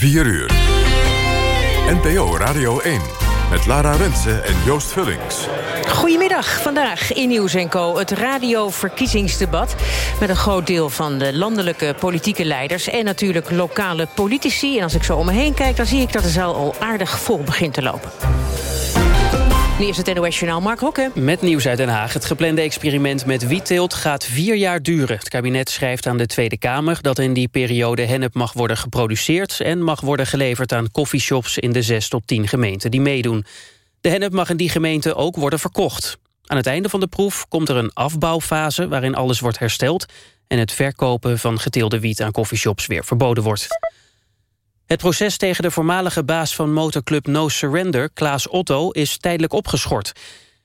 4 uur. NPO Radio 1 met Lara Rensen en Joost Vullings. Goedemiddag, vandaag in Nieuws Co. Het radioverkiezingsdebat... met een groot deel van de landelijke politieke leiders... en natuurlijk lokale politici. En als ik zo om me heen kijk, dan zie ik dat de zaal al aardig vol begint te lopen. Nu is het NOS-journaal Mark Hokke. Met nieuws uit Den Haag. Het geplande experiment met wietteelt gaat vier jaar duren. Het kabinet schrijft aan de Tweede Kamer dat in die periode hennep mag worden geproduceerd... en mag worden geleverd aan coffeeshops in de zes tot tien gemeenten die meedoen. De hennep mag in die gemeente ook worden verkocht. Aan het einde van de proef komt er een afbouwfase waarin alles wordt hersteld... en het verkopen van geteelde wiet aan coffeeshops weer verboden wordt. Het proces tegen de voormalige baas van motorclub No Surrender, Klaas Otto, is tijdelijk opgeschort.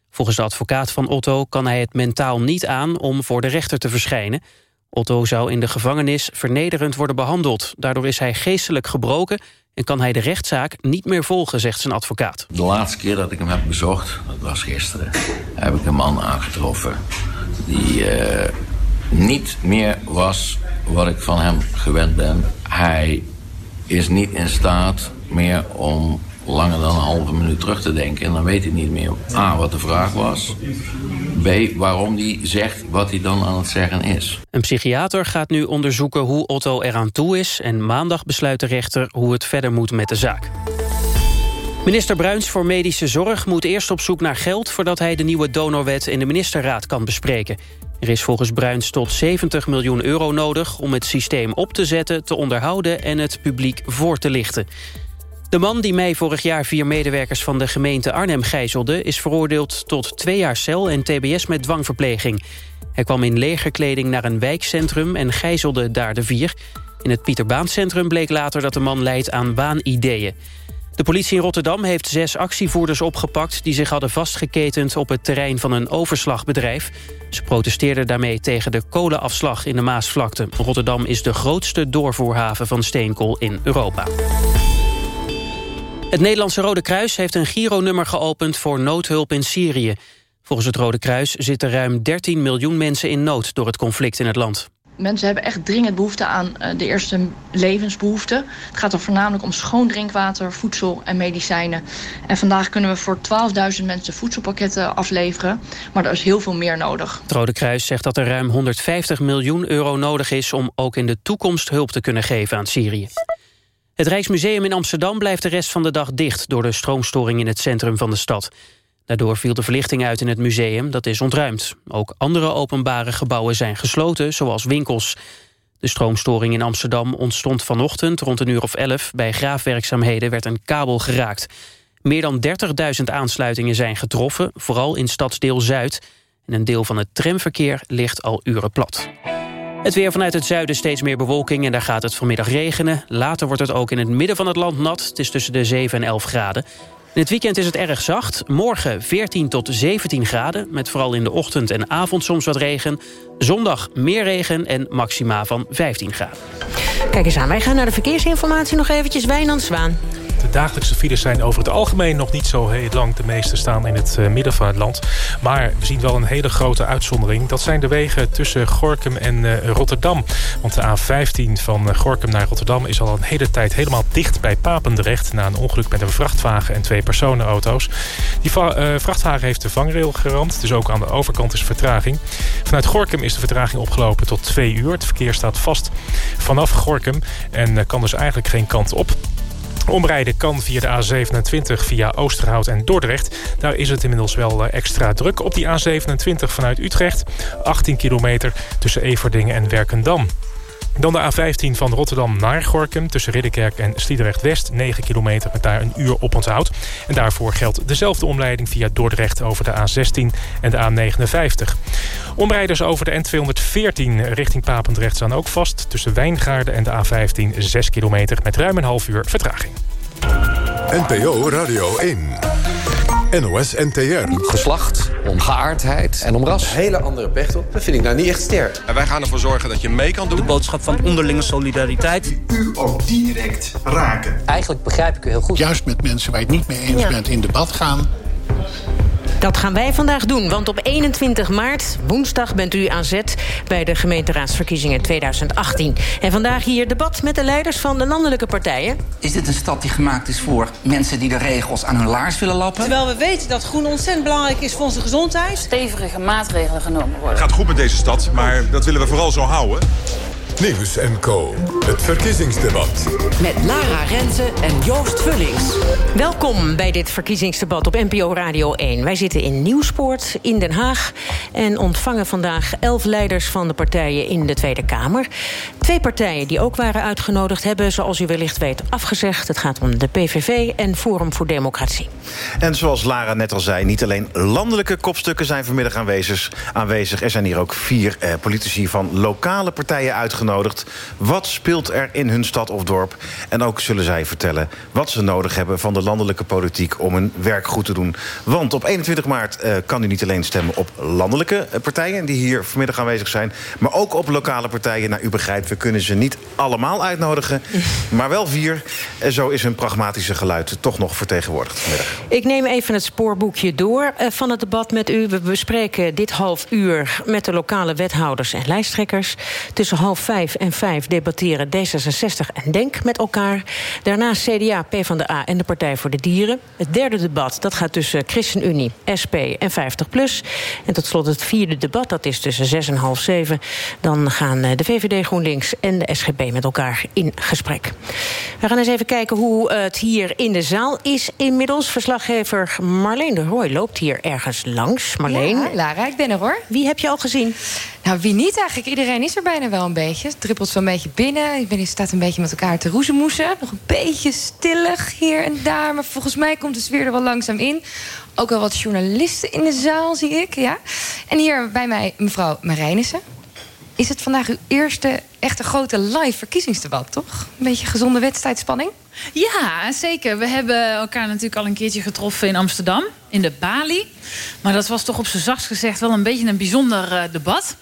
Volgens de advocaat van Otto kan hij het mentaal niet aan om voor de rechter te verschijnen. Otto zou in de gevangenis vernederend worden behandeld. Daardoor is hij geestelijk gebroken en kan hij de rechtszaak niet meer volgen, zegt zijn advocaat. De laatste keer dat ik hem heb bezocht, dat was gisteren, heb ik een man aangetroffen die uh, niet meer was wat ik van hem gewend ben. Hij is niet in staat meer om langer dan een halve minuut terug te denken. En dan weet hij niet meer A, wat de vraag was. B, waarom hij zegt wat hij dan aan het zeggen is. Een psychiater gaat nu onderzoeken hoe Otto eraan toe is... en maandag besluit de rechter hoe het verder moet met de zaak. Minister Bruins voor Medische Zorg moet eerst op zoek naar geld... voordat hij de nieuwe donorwet in de ministerraad kan bespreken. Er is volgens Bruins tot 70 miljoen euro nodig om het systeem op te zetten, te onderhouden en het publiek voor te lichten. De man die mei vorig jaar vier medewerkers van de gemeente Arnhem gijzelde... is veroordeeld tot twee jaar cel en tbs met dwangverpleging. Hij kwam in legerkleding naar een wijkcentrum en gijzelde daar de vier. In het Pieterbaancentrum bleek later dat de man leidt aan waanideeën. De politie in Rotterdam heeft zes actievoerders opgepakt... die zich hadden vastgeketend op het terrein van een overslagbedrijf. Ze protesteerden daarmee tegen de kolenafslag in de Maasvlakte. Rotterdam is de grootste doorvoerhaven van steenkool in Europa. Het Nederlandse Rode Kruis heeft een gironummer geopend... voor noodhulp in Syrië. Volgens het Rode Kruis zitten ruim 13 miljoen mensen in nood... door het conflict in het land. Mensen hebben echt dringend behoefte aan eh, de eerste levensbehoeften. Het gaat er voornamelijk om schoon drinkwater, voedsel en medicijnen. En vandaag kunnen we voor 12.000 mensen voedselpakketten afleveren. Maar er is heel veel meer nodig. Het Rode Kruis zegt dat er ruim 150 miljoen euro nodig is... om ook in de toekomst hulp te kunnen geven aan Syrië. Het Rijksmuseum in Amsterdam blijft de rest van de dag dicht... door de stroomstoring in het centrum van de stad. Daardoor viel de verlichting uit in het museum, dat is ontruimd. Ook andere openbare gebouwen zijn gesloten, zoals winkels. De stroomstoring in Amsterdam ontstond vanochtend rond een uur of 11. Bij graafwerkzaamheden werd een kabel geraakt. Meer dan 30.000 aansluitingen zijn getroffen, vooral in stadsdeel Zuid. En een deel van het tramverkeer ligt al uren plat. Het weer vanuit het zuiden steeds meer bewolking en daar gaat het vanmiddag regenen. Later wordt het ook in het midden van het land nat. Het is tussen de 7 en 11 graden. Het weekend is het erg zacht. Morgen 14 tot 17 graden, met vooral in de ochtend en avond soms wat regen. Zondag meer regen en maxima van 15 graden. Kijk eens aan, wij gaan naar de verkeersinformatie nog eventjes. Wijnand Zwaan. De dagelijkse files zijn over het algemeen nog niet zo heel lang. De meeste staan in het eh, midden van het land. Maar we zien wel een hele grote uitzondering. Dat zijn de wegen tussen Gorkum en uh, Rotterdam. Want de A15 van uh, Gorkum naar Rotterdam is al een hele tijd helemaal dicht bij Papendrecht... na een ongeluk met een vrachtwagen en twee personenauto's. Die vrachtwagen heeft de vangrail geramd, dus ook aan de overkant is vertraging. Vanuit Gorkum is de vertraging opgelopen tot twee uur. Het verkeer staat vast vanaf Gorkum en kan dus eigenlijk geen kant op. Omrijden kan via de A27 via Oosterhout en Dordrecht. Daar is het inmiddels wel eh, extra druk. Op die A27 vanuit Utrecht. 18 kilometer tussen Everdingen en Werkendam. Dan de A15 van Rotterdam naar Gorkum tussen Ridderkerk en Sliedrecht-West. 9 kilometer met daar een uur op onthoud. En daarvoor geldt dezelfde omleiding via Dordrecht over de A16 en de A59. Omrijders over de N214 richting Papendrecht staan ook vast... tussen Wijngaarden en de A15 6 kilometer met ruim een half uur vertraging. NPO Radio 1. NOS NTR. Geslacht, om geaardheid en om ras. hele andere pechtel. Dat vind ik nou niet echt sterk. En wij gaan ervoor zorgen dat je mee kan doen. De boodschap van onderlinge solidariteit. Die u ook direct raken. Eigenlijk begrijp ik u heel goed. Juist met mensen waar je het niet mee eens bent in debat gaan Dat gaan wij vandaag doen, want op 21 maart, woensdag, bent u aan zet bij de gemeenteraadsverkiezingen 2018. En vandaag hier debat met de leiders van de landelijke partijen. Is dit een stad die gemaakt is voor mensen die de regels aan hun laars willen lappen? Terwijl we weten dat groen ontzettend belangrijk is voor onze gezondheid. Stevige maatregelen genomen worden. Het gaat goed met deze stad, maar dat willen we vooral zo houden. Nieuws en Co. Het verkiezingsdebat. Met Lara Rensen en Joost Vullings. Welkom bij dit verkiezingsdebat op NPO Radio 1. Wij zitten in Nieuwspoort in Den Haag... en ontvangen vandaag elf leiders van de partijen in de Tweede Kamer. Twee partijen die ook waren uitgenodigd hebben... zoals u wellicht weet afgezegd. Het gaat om de PVV en Forum voor Democratie. En zoals Lara net al zei, niet alleen landelijke kopstukken... zijn vanmiddag aanwezig. aanwezig. Er zijn hier ook vier eh, politici van lokale partijen uitgenodigd wat speelt er in hun stad of dorp? En ook zullen zij vertellen wat ze nodig hebben van de landelijke politiek om hun werk goed te doen. Want op 21 maart uh, kan u niet alleen stemmen op landelijke eh, partijen die hier vanmiddag aanwezig zijn, maar ook op lokale partijen. Nou, u begrijpt, we kunnen ze niet allemaal uitnodigen, maar wel vier. En zo is hun pragmatische geluid toch nog vertegenwoordigd vanmiddag. Ik neem even het spoorboekje door uh, van het debat met u. We bespreken dit half uur met de lokale wethouders en lijsttrekkers. Tussen half vijf 5 en 5 debatteren D66 en DENK met elkaar. Daarna CDA, PvdA en de Partij voor de Dieren. Het derde debat dat gaat tussen ChristenUnie, SP en 50PLUS. En tot slot het vierde debat, dat is tussen 6 en half 7. Dan gaan de VVD GroenLinks en de SGP met elkaar in gesprek. We gaan eens even kijken hoe het hier in de zaal is inmiddels. Verslaggever Marleen de Rooij loopt hier ergens langs. Marleen. Ja, Lara, ik ben er hoor. Wie heb je al gezien? Nou, wie niet eigenlijk? Iedereen is er bijna wel een beetje. Het druppelt zo'n beetje binnen. Iedereen staat een beetje met elkaar te roezemoesen. Nog een beetje stillig hier en daar. Maar volgens mij komt de sfeer er wel langzaam in. Ook wel wat journalisten in de zaal, zie ik. Ja. En hier bij mij mevrouw Marijnissen. Is het vandaag uw eerste echte grote live verkiezingsdebat, toch? Een beetje gezonde wedstrijdspanning? Ja, zeker. We hebben elkaar natuurlijk al een keertje getroffen in Amsterdam, in de Bali. Maar dat was toch op z'n zachtst gezegd wel een beetje een bijzonder uh, debat.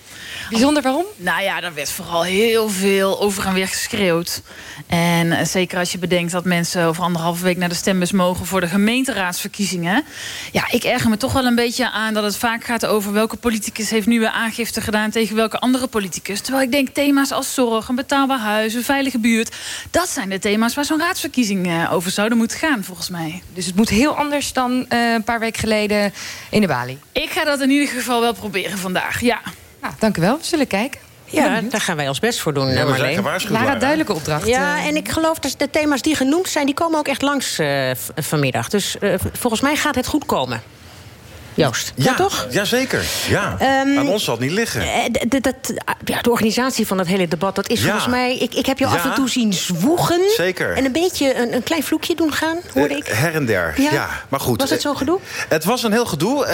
Bijzonder waarom? Nou ja, daar werd vooral heel veel over en weer geschreeuwd. En uh, zeker als je bedenkt dat mensen over anderhalve week naar de stembus mogen voor de gemeenteraadsverkiezingen. Ja, ik erger me toch wel een beetje aan dat het vaak gaat over welke politicus heeft nu aangifte gedaan tegen welke andere politicus. Terwijl ik denk thema's als zorg, een betaalbaar huis, een veilige buurt. Dat zijn de thema's waar zo'n raadsverkiezing uh, over zouden moeten gaan, volgens mij. Dus het moet heel anders dan uh, een paar weken geleden in de Bali. Ik ga dat in ieder geval wel proberen vandaag, ja. Nou, dank u wel. We zullen kijken. Ja, daar gaan wij ons best voor doen, ja, Marleen. Lara, duidelijke opdracht. Ja, en ik geloof dat de thema's die genoemd zijn... die komen ook echt langs uh, vanmiddag. Dus uh, volgens mij gaat het goed komen. Joost, ja, ja toch? Jazeker, ja. Um, Aan ons zal het niet liggen. De, de, de, ja, de organisatie van het hele debat, dat is ja. volgens mij... Ik, ik heb jou ja. af en toe zien zwoegen. Zeker. En een beetje een, een klein vloekje doen gaan, hoorde ik. Uh, her en der, ja. ja. Maar goed. Was het zo'n gedoe? Het was een heel gedoe. Uh,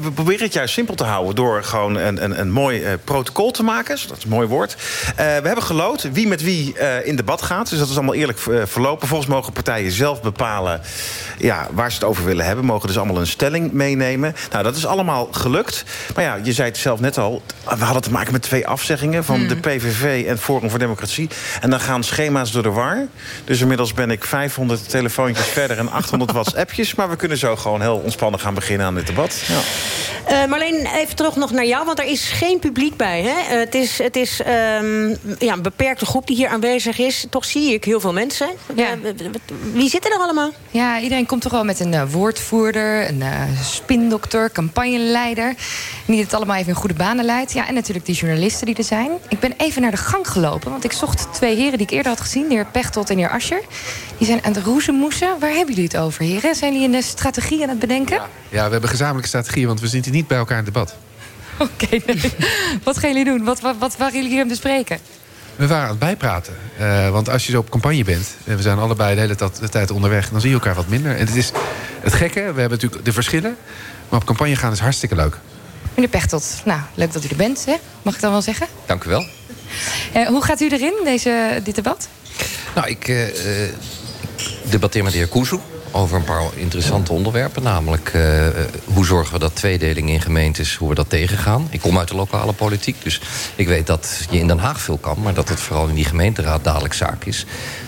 we proberen het juist simpel te houden... door gewoon een, een, een mooi protocol te maken. Dat is een mooi woord. we hebben geloot wie met wie in debat gaat. Dus dat is allemaal eerlijk verlopen. Volgens mogen partijen zelf bepalen ja, waar ze het over willen hebben. Mogen dus allemaal een stelling meenemen. Nou, dat is allemaal gelukt. Maar ja, je zei het zelf net al. We hadden te maken met twee afzeggingen van mm. de PVV en Forum voor Democratie. En dan gaan schema's door de war. Dus inmiddels ben ik 500 telefoontjes verder en 800 WhatsAppjes. Maar we kunnen zo gewoon heel ontspannen gaan beginnen aan dit debat. Ja. Uh, Marleen, even terug nog naar jou, want er is geen publiek bij. Hè? Uh, het is, het is um, ja, een beperkte groep die hier aanwezig is. Toch zie ik heel veel mensen. Ja. Uh, wie zitten er allemaal? Ja, iedereen komt toch wel met een woordvoerder, een spindokter, campagneleider. Die het allemaal even in goede banen leidt. Ja, en natuurlijk die journalisten die er zijn. Ik ben even naar de gang gelopen, want ik zocht twee heren die ik eerder had gezien. De heer Pechtold en de heer Ascher. Die zijn aan het roezemoesen. Waar hebben jullie het over, heren? Zijn jullie een strategie aan het bedenken? Ja, ja we hebben gezamenlijke strategie, want we zitten niet bij elkaar in debat. Oké, okay, nee. wat gaan jullie doen? Wat, wat, wat waren jullie hier aan het bespreken? We waren aan het bijpraten. Uh, want als je zo op campagne bent... en we zijn allebei de hele tijd onderweg... dan zie je elkaar wat minder. En het is het gekke, we hebben natuurlijk de verschillen... maar op campagne gaan is hartstikke leuk. Meneer Pechtold, nou, leuk dat u er bent, hè? mag ik dan wel zeggen? Dank u wel. Uh, hoe gaat u erin, deze, dit debat? Nou, ik uh, debatteer met de heer Koezoe over een paar interessante onderwerpen. Namelijk, uh, hoe zorgen we dat tweedeling in gemeentes, hoe we dat tegengaan. Ik kom uit de lokale politiek, dus ik weet dat je in Den Haag veel kan... maar dat het vooral in die gemeenteraad dadelijk zaak is.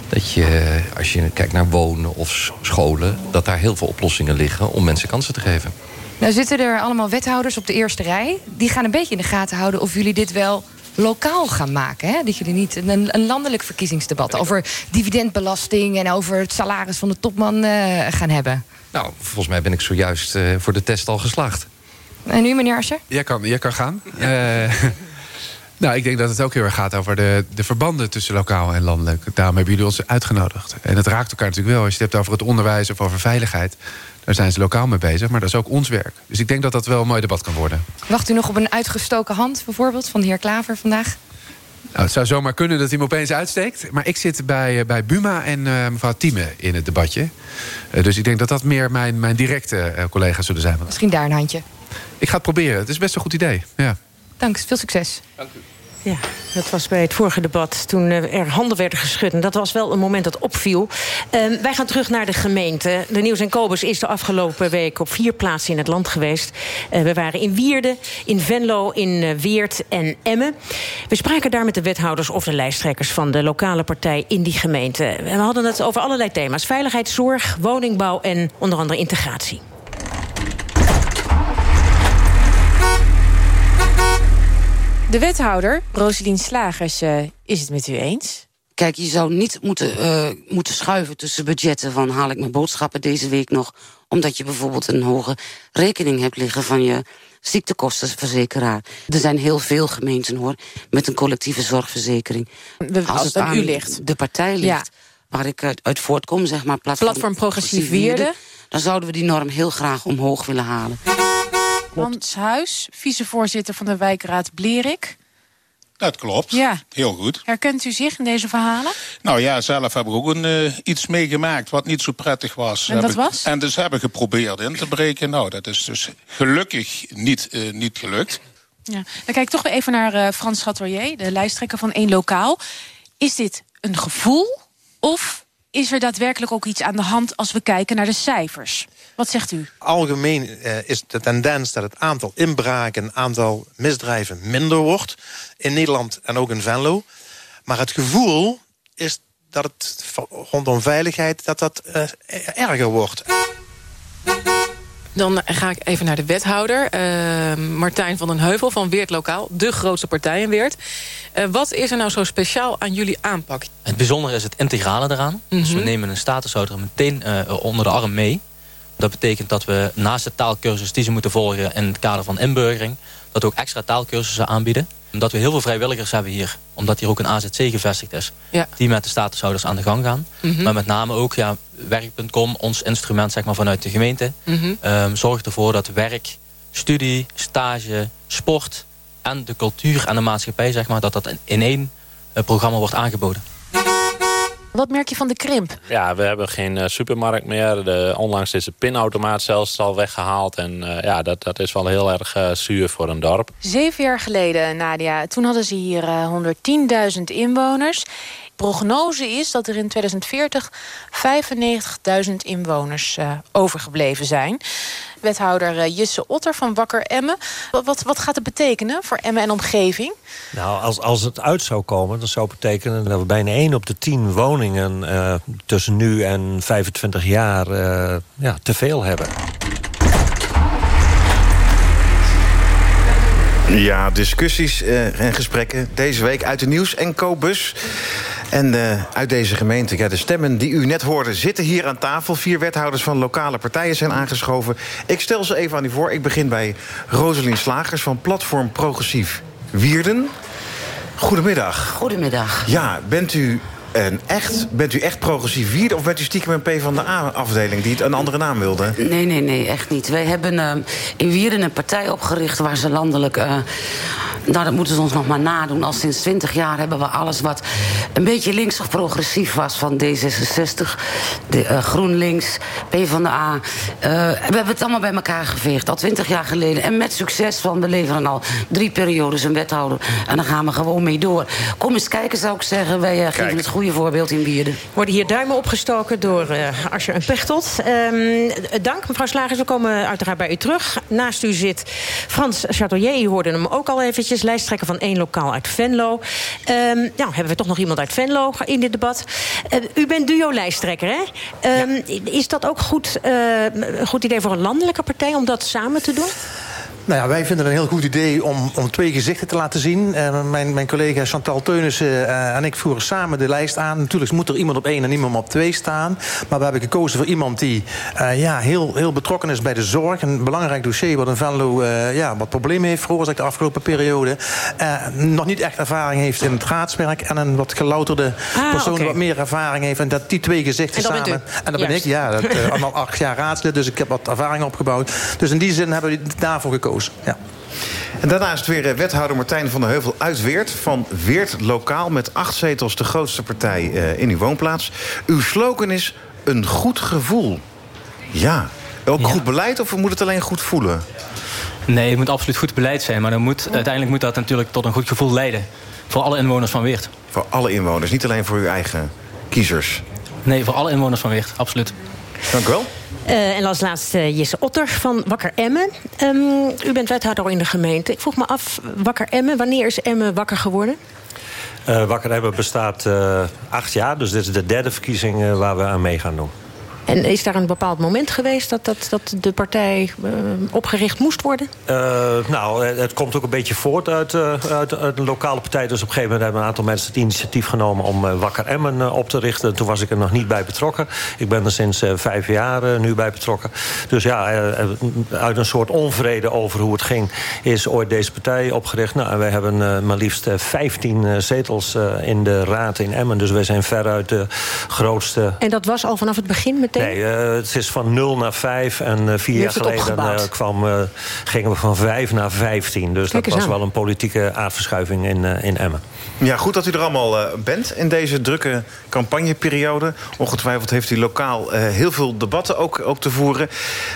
Dat je, als je kijkt naar wonen of scholen... dat daar heel veel oplossingen liggen om mensen kansen te geven. Nou zitten er allemaal wethouders op de eerste rij. Die gaan een beetje in de gaten houden of jullie dit wel lokaal gaan maken. Hè? Dat jullie niet een, een landelijk verkiezingsdebat over dividendbelasting en over het salaris van de topman uh, gaan hebben. Nou, volgens mij ben ik zojuist uh, voor de test al geslaagd. En nu, meneer Asscher? Jij kan, jij kan gaan. Uh, nou, ik denk dat het ook heel erg gaat over de, de verbanden tussen lokaal en landelijk. Daarom hebben jullie ons uitgenodigd. En het raakt elkaar natuurlijk wel. Als je het hebt over het onderwijs of over veiligheid... Daar zijn ze lokaal mee bezig, maar dat is ook ons werk. Dus ik denk dat dat wel een mooi debat kan worden. Wacht u nog op een uitgestoken hand, bijvoorbeeld, van de heer Klaver vandaag? Nou, het zou zomaar kunnen dat hij hem opeens uitsteekt. Maar ik zit bij, bij Buma en uh, mevrouw Thieme in het debatje. Uh, dus ik denk dat dat meer mijn, mijn directe uh, collega's zullen zijn. Misschien daar een handje. Ik ga het proberen. Het is best een goed idee. Ja. Dank, veel succes. Dank u. Ja, dat was bij het vorige debat toen er handen werden geschud. En dat was wel een moment dat opviel. Uh, wij gaan terug naar de gemeente. De Nieuws en Kobus is de afgelopen week op vier plaatsen in het land geweest. Uh, we waren in Wierden, in Venlo, in uh, Weert en Emmen. We spraken daar met de wethouders of de lijsttrekkers... van de lokale partij in die gemeente. En we hadden het over allerlei thema's. Veiligheid, zorg, woningbouw en onder andere integratie. De wethouder, Roselien Slagers, uh, is het met u eens? Kijk, je zou niet moeten, uh, moeten schuiven tussen budgetten... van haal ik mijn boodschappen deze week nog... omdat je bijvoorbeeld een hoge rekening hebt liggen... van je ziektekostenverzekeraar. Er zijn heel veel gemeenten, hoor, met een collectieve zorgverzekering. Als, het aan u ligt. de partij ligt, ja. waar ik uit, voortkom, zeg maar... Platform, platform Progressief. Dan zouden we die norm heel graag omhoog willen halen. Hans Huis, vicevoorzitter van de wijkraad Blerik. Dat klopt. Ja. Heel goed. Herkent u zich in deze verhalen? Nou ja, zelf heb ik ook een, uh, iets meegemaakt wat niet zo prettig was. En dat was? En dus hebben geprobeerd in te breken. Nou, dat is dus gelukkig niet, uh, niet gelukt. Ja. Dan kijk ik toch weer even naar uh, Frans Chatrier, de lijsttrekker van één lokaal. Is dit een gevoel of is er daadwerkelijk ook iets aan de hand als we kijken naar de cijfers? Wat zegt u? Algemeen uh, is de tendens dat het aantal inbraken... het aantal misdrijven minder wordt in Nederland en ook in Venlo. Maar het gevoel is dat het rondom veiligheid dat dat uh, erger wordt. Dan ga ik even naar de wethouder, uh, Martijn van den Heuvel van Weert Lokaal. De grootste partij in Weert. Uh, wat is er nou zo speciaal aan jullie aanpak? Het bijzondere is het integrale eraan. Mm -hmm. Dus we nemen een statushouder meteen uh, onder de arm mee. Dat betekent dat we naast de taalkursus die ze moeten volgen... in het kader van inburgering... dat we ook extra taalkursussen aanbieden. Omdat we heel veel vrijwilligers hebben hier. Omdat hier ook een AZC gevestigd is. Ja. Die met de statushouders aan de gang gaan. Mm -hmm. Maar met name ook ja, werk.com, ons instrument zeg maar, vanuit de gemeente... Mm -hmm. um, zorgt ervoor dat werk, studie, stage, sport... en de cultuur en de maatschappij... Zeg maar, dat dat in één uh, programma wordt aangeboden. Wat merk je van de krimp? Ja, we hebben geen uh, supermarkt meer. De, onlangs is de pinautomaat zelfs al weggehaald. En uh, ja, dat, dat is wel heel erg uh, zuur voor een dorp. Zeven jaar geleden, Nadia, toen hadden ze hier 110.000 inwoners. Prognose is dat er in 2040 95.000 inwoners overgebleven zijn. Wethouder Jisse Otter van Wakker Emmen. Wat, wat, wat gaat het betekenen voor Emmen en omgeving? Nou, als, als het uit zou komen, dan zou betekenen dat we bijna 1 op de 10 woningen uh, tussen nu en 25 jaar uh, ja, te veel hebben. Ja, discussies en gesprekken deze week uit de Nieuws en Co-bus. En uh, uit deze gemeente, ja, de stemmen die u net hoorde... zitten hier aan tafel. Vier wethouders van lokale partijen zijn aangeschoven. Ik stel ze even aan u voor. Ik begin bij Roselien Slagers van Platform Progressief Wierden. Goedemiddag. Goedemiddag. Ja, bent u een echt, bent u echt progressief Wierden... of bent u stiekem een P van de A-afdeling die het een andere naam wilde? Nee, nee, nee, echt niet. Wij hebben uh, in Wierden een partij opgericht... waar ze landelijk... Uh, nou, dat moeten ze ons nog maar nadoen. Al sinds 20 jaar hebben we alles wat een beetje links of progressief was... van D66, de, uh, GroenLinks, PvdA. Uh, we hebben het allemaal bij elkaar geveegd, al 20 jaar geleden. En met succes, van we leveren al drie periodes een wethouder. En dan gaan we gewoon mee door. Kom eens kijken, zou ik zeggen. Wij uh, geven het goed goede voorbeeld in Wierden. Worden hier duimen opgestoken door uh, Asscher en Pechtold. Um, dank, mevrouw Slagers. We komen uiteraard bij u terug. Naast u zit Frans Chatelier. U hoorde hem ook al eventjes. Lijsttrekker van één lokaal uit Venlo. Um, nou, hebben we toch nog iemand uit Venlo in dit debat. Uh, u bent duo-lijsttrekker, hè? Um, ja. Is dat ook goed, uh, een goed idee voor een landelijke partij om dat samen te doen? Nou ja, wij vinden het een heel goed idee om, om twee gezichten te laten zien. Uh, mijn, mijn collega Chantal Teunissen uh, en ik voeren samen de lijst aan. Natuurlijk moet er iemand op één en iemand op twee staan. Maar we hebben gekozen voor iemand die uh, ja, heel, heel betrokken is bij de zorg. Een belangrijk dossier wat in Venlo ja, wat problemen heeft veroorzaakt de afgelopen periode. nog niet echt ervaring heeft in het raadswerk. En een wat gelouterde ah, persoon okay. wat meer ervaring heeft. En dat die twee gezichten en samen... En dat ben ik, ja. Dat, allemaal acht jaar raadslid, dus ik heb wat ervaring opgebouwd. Dus in die zin hebben we daarvoor gekozen. Ja. En daarna is het weer wethouder Martijn van der Heuvel uit Weert. Van Weert Lokaal met acht zetels de grootste partij uh, in uw woonplaats. Uw slogan is een goed gevoel. Ja. Ook ja. goed beleid of moet het alleen goed voelen? Nee, het moet absoluut goed beleid zijn. Maar dan moet, uiteindelijk moet dat natuurlijk tot een goed gevoel leiden. Voor alle inwoners van Weert. Voor alle inwoners, niet alleen voor uw eigen kiezers? Nee, voor alle inwoners van Weert, absoluut. Dank u wel. Uh, en als laatste Jesse Otter van Wakker Emmen. Um, u bent wethouder in de gemeente. Ik vroeg me af, Wakker Emmen, wanneer is Emmen wakker geworden? Uh, wakker Emmen bestaat uh, acht jaar, dus dit is de derde verkiezing waar we aan mee gaan doen. En is daar een bepaald moment geweest dat, dat, dat de partij uh, opgericht moest worden? Uh, nou, het komt ook een beetje voort uit, uit, uit, een lokale partij. Dus op een gegeven moment hebben een aantal mensen het initiatief genomen om Wakker Emmen op te richten. Toen was ik er nog niet bij betrokken. Ik ben er sinds vijf jaar nu bij betrokken. Dus ja, uit een soort onvrede over hoe het ging, is ooit deze partij opgericht. Nou, en wij hebben maar liefst 15 zetels in de raad in Emmen. Dus wij zijn veruit de grootste. En dat was al vanaf het begin meteen? Nee, uh, het is van 0 naar 5. En uh, vier jaar geleden uh, kwam, gingen we van 5 naar 15. Dus Kijk dat was aan. wel een politieke aardverschuiving in, in Emmen. Ja, goed dat u er allemaal bent in deze drukke campagneperiode. Ongetwijfeld heeft u lokaal heel veel debatten ook, ook te voeren.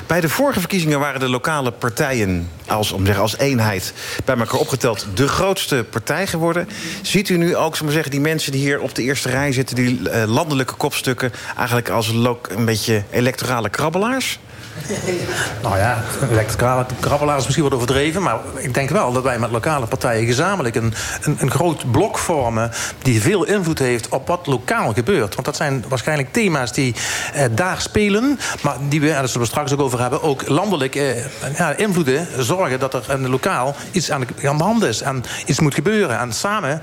Bij de vorige verkiezingen waren de lokale partijen als, om zeggen, als eenheid bij elkaar opgeteld de grootste partij geworden. Ziet u nu ook, maar zeggen, die mensen die hier op de eerste rij zitten, die landelijke kopstukken, eigenlijk als een beetje electorale krabbelaars? Nou ja, electorale krabbelaar is misschien wat overdreven... maar ik denk wel dat wij met lokale partijen gezamenlijk... een, een, een, groot blok vormen die veel invloed heeft op wat lokaal gebeurt. Want dat zijn waarschijnlijk thema's die eh, daar spelen... maar die we, en daar zullen we straks ook over hebben... ook landelijk eh, ja, invloeden zorgen dat er een lokaal iets aan de, aan de hand is... en iets moet gebeuren. En samen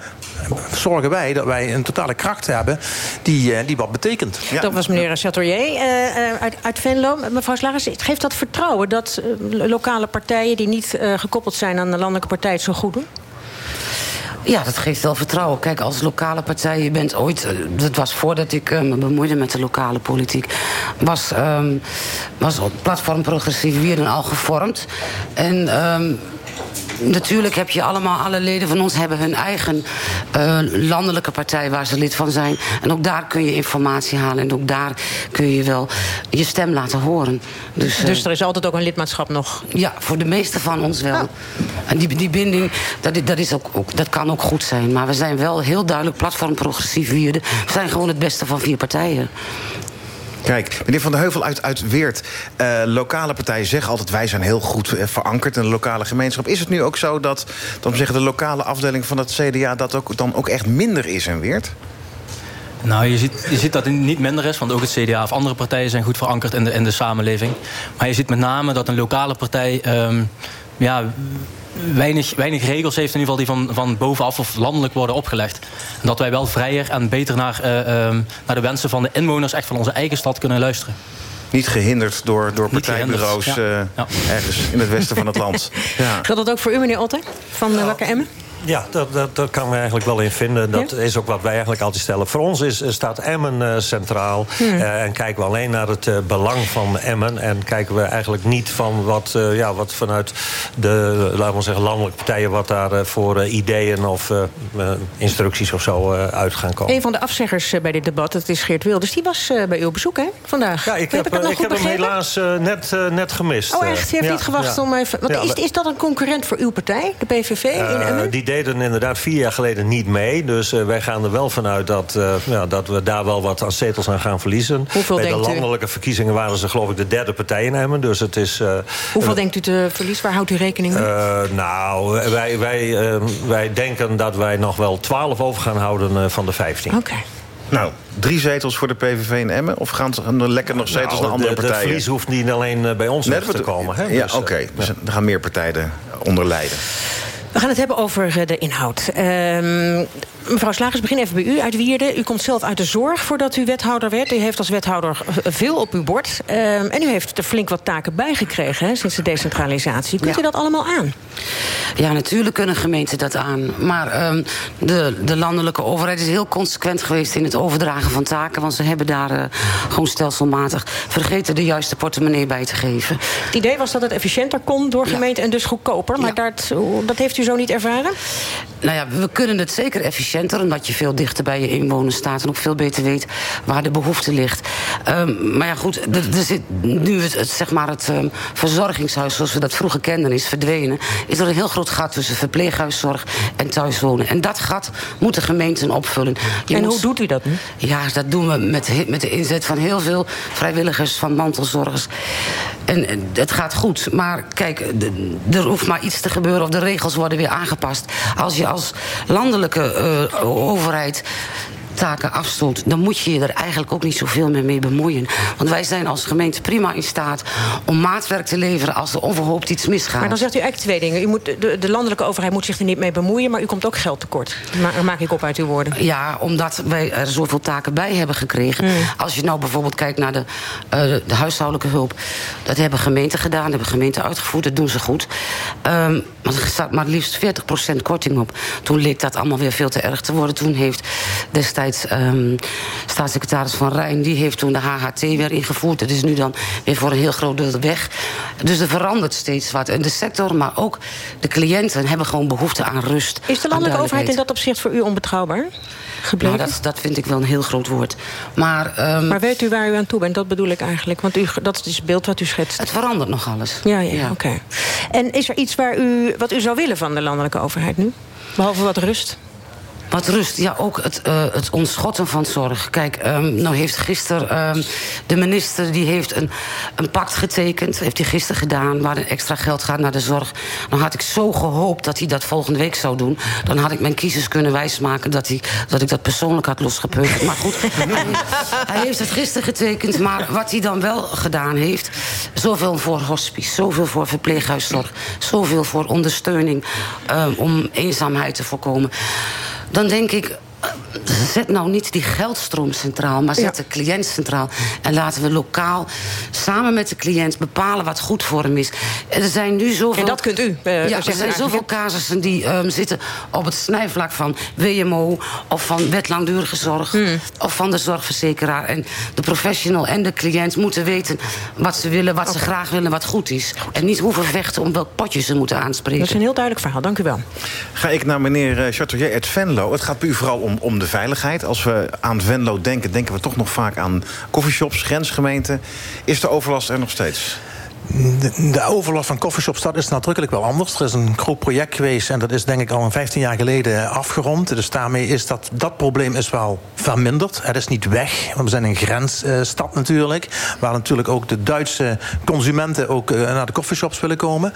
zorgen wij dat wij een totale kracht hebben die, uh, die wat betekent. Ja. Dat was meneer Chateaurier uh, uit, uit Venlo. Mevrouw Slagers, geeft dat vertrouwen dat uh, lokale partijen... die niet gekoppeld zijn aan de landelijke partij het zo goed doen? Ja, dat geeft wel vertrouwen. Kijk, als lokale partij, je bent ooit... dat was voordat ik me bemoeide met de lokale politiek... was, um, was het platform Progressief Wierden al gevormd. En... Um, natuurlijk heb je allemaal, alle leden van ons hebben hun eigen uh, landelijke partij waar ze lid van zijn. En ook daar kun je informatie halen en ook daar kun je wel je stem laten horen. Dus, uh, dus er is altijd ook een lidmaatschap nog? Ja, voor de meeste van ons wel. En die, die binding, dat, dat, is ook, ook, dat kan ook goed zijn. Maar we zijn wel heel duidelijk platform progressief wierden. We zijn gewoon het beste van vier partijen. Kijk, meneer Van der Heuvel uit, uit Weert. Uh, lokale partijen zeggen altijd... wij zijn heel goed uh, verankerd in de lokale gemeenschap. Is het nu ook zo dat dan zeggen de lokale afdeling van het CDA... dat ook, dan ook echt minder is in Weert? Nou, je ziet, je ziet dat het niet minder is, want ook het CDA of andere partijen zijn goed verankerd in de, in de samenleving. Maar je ziet met name dat een lokale partij um, ja, weinig, weinig regels heeft in ieder geval die van, van bovenaf of landelijk worden opgelegd. En dat wij wel vrijer en beter naar, uh, uh, naar de wensen van de inwoners echt van onze eigen stad kunnen luisteren. Niet gehinderd door, door partijbureaus ja. Uh, ja. ergens in het westen van het land. Ja. Geldt dat ook voor u, meneer Otter, van uh, Wakker Emmen? Ja, dat, dat, dat kan we eigenlijk wel in vinden. Dat ja? is ook wat wij eigenlijk altijd stellen. Voor ons is, staat Emmen uh, centraal. Hmm. Uh, en kijken we alleen naar het uh, belang van Emmen. En kijken we eigenlijk niet van wat, ja, wat vanuit de laten we zeggen, landelijke partijen... wat daar voor ideeën of instructies of zo uit gaan komen. Een van de afzeggers bij dit debat, dat is Geert Wilders... die was bij uw bezoek, hè, vandaag. Ja, ik heb, heb, ik ik heb hem helaas net, net gemist. Oh, echt? Je hebt ja, niet gewacht ja. om even... Want is, is dat een concurrent voor uw partij, de PVV in Emmen? Die deden inderdaad vier jaar geleden niet mee. Dus uh, wij gaan er wel vanuit dat, uh, ja, dat we daar wel wat aan zetels aan gaan verliezen. Hoeveel Bij de u? landelijke verkiezingen waren ze geloof ik de derde partij in Emmen. Dus het is... Uh, Hoeveel denkt u te verlies? Waar houdt u rekening mee? nou, wij, wij, wij denken dat wij nog wel 12 over gaan houden van de 15. Oké. Nou, drie zetels voor de PVV in Emmen? Of gaan er lekker nog zetels nou, naar andere de, partijen? De verlies hoeft niet alleen bij ons Net te komen. Hè? Ja, dus, oké. Okay. Dus er gaan meer partijen onder lijden. We gaan het hebben over de inhoud. Uh, mevrouw Slagers, begin even bij u uit Wierden. U komt zelf uit de zorg voordat u wethouder werd. U heeft als wethouder veel op uw bord. Uh, en u heeft er flink wat taken bij gekregen hè, sinds de decentralisatie. Kunt Ja. u dat allemaal aan? Ja, natuurlijk kunnen gemeenten dat aan. Maar um, de, de landelijke overheid is heel consequent geweest in het overdragen van taken. Want ze hebben daar uh, gewoon stelselmatig vergeten de juiste portemonnee bij te geven. Het idee was dat het efficiënter kon door gemeenten en dus goedkoper. Maar dat, dat heeft u zo niet ervaren? Nou ja, we kunnen het zeker efficiënter, omdat je veel dichter bij je inwoners staat en ook veel beter weet waar de behoefte ligt. Um, maar ja, goed, er zit nu het, het, zeg maar het um, verzorgingshuis zoals we dat vroeger kenden is verdwenen. Is er een heel groot gat tussen verpleeghuiszorg en thuiswonen. En dat gat moeten gemeenten opvullen. Je en moet, hoe doet u dat nu? Ja, dat doen we met, met de inzet van heel veel vrijwilligers, van mantelzorgers. En, het gaat goed. Maar kijk, er hoeft maar iets te gebeuren of de regels worden weer aangepast. Als je als landelijke uh, overheid taken afstoot, dan moet je je er eigenlijk ook niet zoveel meer mee bemoeien. Want wij zijn als gemeente prima in staat om maatwerk te leveren als er onverhoopt iets misgaat. Maar dan zegt u eigenlijk twee dingen. U moet, de, de landelijke overheid moet zich er niet mee bemoeien, maar u komt ook geld tekort. Maar maak ik op uit uw woorden. Ja, omdat wij er zoveel taken bij hebben gekregen. Mm. Als je nou bijvoorbeeld kijkt naar de, uh, de huishoudelijke hulp, dat hebben gemeenten gedaan, hebben gemeenten uitgevoerd, dat doen ze goed. Um, maar er staat maar liefst 40% korting op. Toen leek dat allemaal weer veel te erg te worden. Toen heeft destijds um, staatssecretaris Van Rijn... die heeft toen de HHT weer ingevoerd. Dat is nu dan weer voor een heel groot deel weg. Dus er verandert steeds wat. En de sector, maar ook de cliënten... hebben gewoon behoefte aan rust. Is de landelijke overheid in dat opzicht voor u onbetrouwbaar? Nou, dat, dat vind ik wel een heel groot woord. Maar, um, maar weet u waar u aan toe bent? Dat bedoel ik eigenlijk. Want u, dat is het beeld wat u schetst. Het verandert nog alles. Ja, ja, ja. oké. Okay. En is er iets waar u, wat u zou willen van de landelijke overheid nu? Behalve wat rust? Wat rust, ja, ook het, uh, het ontschotten van zorg. Kijk, um, nou heeft gisteren um, de minister die heeft een, een pact getekend. Heeft hij gisteren gedaan, waar extra geld gaat naar de zorg. Dan had ik zo gehoopt dat hij dat volgende week zou doen. Dan had ik mijn kiezers kunnen wijsmaken dat, hij, dat ik dat persoonlijk had losgepeuterd. Maar goed, hij heeft het gisteren getekend. Maar wat hij dan wel gedaan heeft... zoveel voor hospice, zoveel voor verpleeghuiszorg... zoveel voor ondersteuning um, om eenzaamheid te voorkomen dan denk ik. Zet nou niet die geldstroom centraal, maar zet ja. de cliënt centraal. En laten we lokaal samen met de cliënt bepalen wat goed voor hem is. Er zijn nu zoveel. En dat kunt u. Uh, ja, er zijn zoveel casussen die um, zitten op het snijvlak van WMO of van wet langdurige zorg hmm. of van de zorgverzekeraar. En de professional en de cliënt moeten weten wat ze willen, wat okay. ze graag willen, wat goed is. En niet hoeven vechten om welk potje ze moeten aanspreken. Dat is een heel duidelijk verhaal, dank u wel. Ga ik naar meneer Chartier uit Venlo. Het gaat bij u vooral om, om de veiligheid. Als we aan Venlo denken, denken we toch nog vaak aan coffeeshops, grensgemeenten. Is de overlast er nog steeds? De, de, overlast van coffeeshops, dat is nadrukkelijk wel anders. Er is een groot project geweest en dat is denk ik al een 15 jaar geleden afgerond. Dus daarmee is dat, dat probleem is wel verminderd. Het is niet weg, want we zijn een grensstad natuurlijk. Waar natuurlijk ook de Duitse consumenten ook uh, naar de coffeeshops willen komen.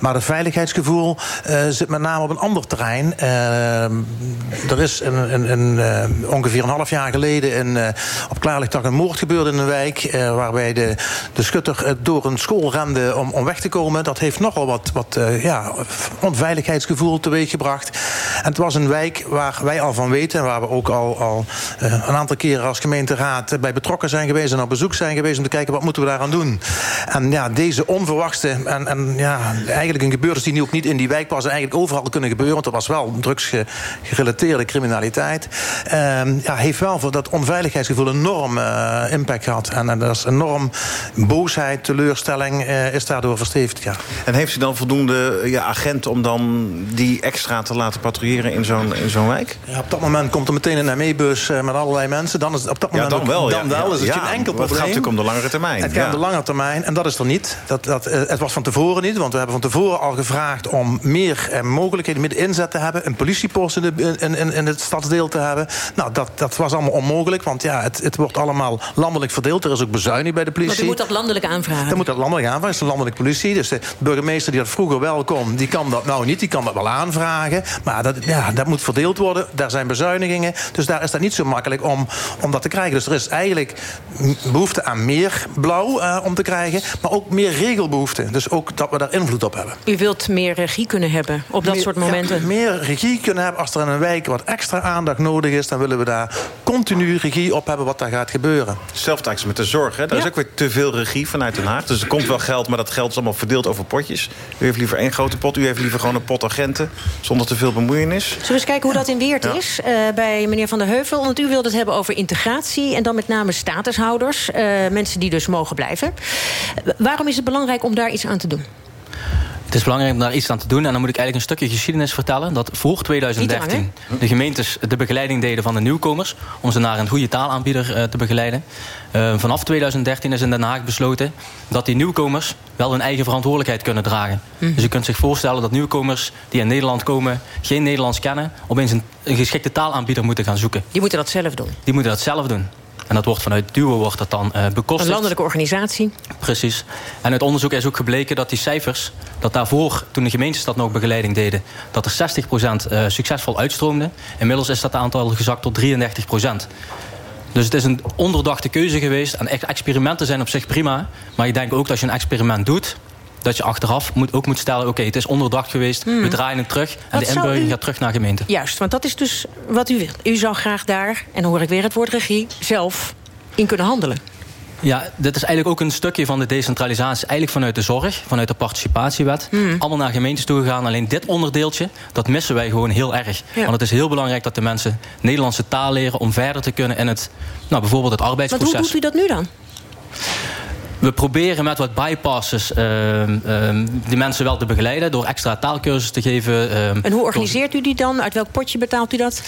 Maar het veiligheidsgevoel uh, zit met name op een ander terrein. er is een, een, een, ongeveer een half jaar geleden een, op klaarlichtdag een moord gebeurd in een wijk. waarbij de, de schutter door een school rende om, om weg te komen. Dat heeft nogal wat, wat uh, ja, onveiligheidsgevoel teweeggebracht. En het was een wijk waar wij al van weten... en waar we ook al, al uh, een aantal keren als gemeenteraad bij betrokken zijn geweest... en op bezoek zijn geweest om te kijken wat moeten we daaraan doen. En ja, deze onverwachte en, en ja, eigenlijk een gebeurtenis die nu ook niet in die wijk was... en eigenlijk overal kunnen gebeuren, want er was wel drugsgerelateerde criminaliteit... Uh, ja, heeft wel voor dat onveiligheidsgevoel enorm uh, impact gehad. En, en dat is enorm boosheid, teleurstelling uh, is daardoor verstevigd, ja. En heeft u dan voldoende ja, agenten om dan die extra te laten patrouilleren in zo'n zo'n wijk? Ja, op dat moment komt er meteen een ME-bus uh, met allerlei mensen. Dan is het op dat moment ja, dan wel. Dan ja, wel. Ja, is het ja, geen enkel probleem. Het gaat natuurlijk om de langere termijn. Het gaat om de langere termijn. En dat is er niet. Dat, dat, uh, het was van tevoren niet. Want we hebben van tevoren al gevraagd om meer uh, mogelijkheden, meer inzet te hebben. Een politiepost in, de, in, in, in het stadsdeel te hebben. Nou, dat, dat was allemaal onmogelijk. Want ja, het, het wordt allemaal landelijk verdeeld. Er is ook bezuiniging bij de politie. Maar u moet dat landelijk aanvragen. Dan moet dat landelijk aanvragen. Dat is de landelijke politie. Dus de burgemeester die dat vroeger wel kon, die kan dat nou niet. Die kan dat wel aanvragen. Maar dat, ja, dat moet verdeeld worden. Daar zijn bezuinigingen. Dus daar is dat niet zo makkelijk om, om dat te krijgen. Dus er is eigenlijk behoefte aan meer blauw uh, om te krijgen. Maar ook meer regelbehoefte. Dus ook dat we daar invloed op hebben. U wilt meer regie kunnen hebben op dat meer, soort momenten? Ja, meer regie kunnen hebben. Als er in een wijk wat extra aandacht nodig is... dan willen we daar continu regie op hebben wat daar gaat gebeuren. Hetzelfde met de zorg. Hè? Daar ja. is ook weer te veel regie vanuit Den Haag. Dus er komt wel geld, maar dat geld is allemaal verdeeld over potjes. U heeft liever één grote pot. U heeft liever gewoon een pot agenten. Zonder te veel bemoeienis. Zullen we eens kijken hoe dat in Weert ja. is? Uh, bij meneer Van der Heuvel. Want u wilde het hebben over integratie. En dan met name statushouders. Uh, mensen die dus mogen blijven. Waarom is het belangrijk om daar iets aan te doen? Het is belangrijk om daar iets aan te doen. En dan moet ik eigenlijk een stukje geschiedenis vertellen. Dat voor 2013 de gemeentes de begeleiding deden van de nieuwkomers. Om ze naar een goede taalaanbieder uh, te begeleiden. Uh, vanaf 2013 is in Den Haag besloten dat die nieuwkomers wel hun eigen verantwoordelijkheid kunnen dragen. Mm. Dus je kunt zich voorstellen dat nieuwkomers die in Nederland komen... geen Nederlands kennen, opeens een, een geschikte taalaanbieder moeten gaan zoeken. Die moeten dat zelf doen? Die moeten dat zelf doen. En dat wordt vanuit Duo wordt dat dan uh, bekostigd. Een landelijke organisatie. Precies. En uit onderzoek is ook gebleken dat die cijfers... dat daarvoor, toen de gemeentes dat nog begeleiding deden... dat er 60% uh, succesvol uitstroomde. Inmiddels is dat aantal gezakt tot 33%. Dus het is een onderdachte keuze geweest. En experimenten zijn op zich prima. Maar ik denk ook dat als je een experiment doet dat je achteraf moet, ook moet stellen... oké, okay, het is onderdacht geweest, we draaien het terug... en wat de inburgering u... gaat terug naar gemeente. Juist, want dat is dus wat u wilt. U zou graag daar, en dan hoor ik weer het woord regie... zelf in kunnen handelen. Ja, dit is eigenlijk ook een stukje van de decentralisatie. Eigenlijk vanuit de zorg, vanuit de participatiewet. Mm. Allemaal naar gemeentes toe gegaan. Alleen dit onderdeeltje, dat missen wij gewoon heel erg. Ja. Want het is heel belangrijk dat de mensen Nederlandse taal leren... om verder te kunnen in het, nou, bijvoorbeeld het arbeidsproces. Maar hoe doet u dat nu dan? We proberen met wat bypasses uh, uh, die mensen wel te begeleiden... door extra taalkursussen te geven. Uh, en hoe organiseert door... u die dan? Uit welk potje betaalt u dat?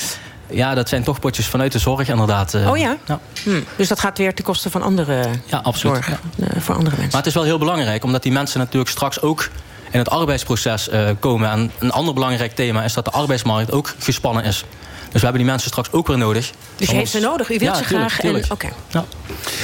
Ja, dat zijn toch potjes vanuit de zorg inderdaad. oh ja? ja. Hm. Dus dat gaat weer ten koste van andere ja, absoluut. zorg ja. voor andere mensen. Maar het is wel heel belangrijk, omdat die mensen natuurlijk straks ook in het arbeidsproces uh, komen. En een ander belangrijk thema is dat de arbeidsmarkt ook gespannen is. Dus we hebben die mensen straks ook weer nodig. Dus je heeft ze nodig? U wilt ja, ze tuurlijk, graag? Tuurlijk. En, okay. ja.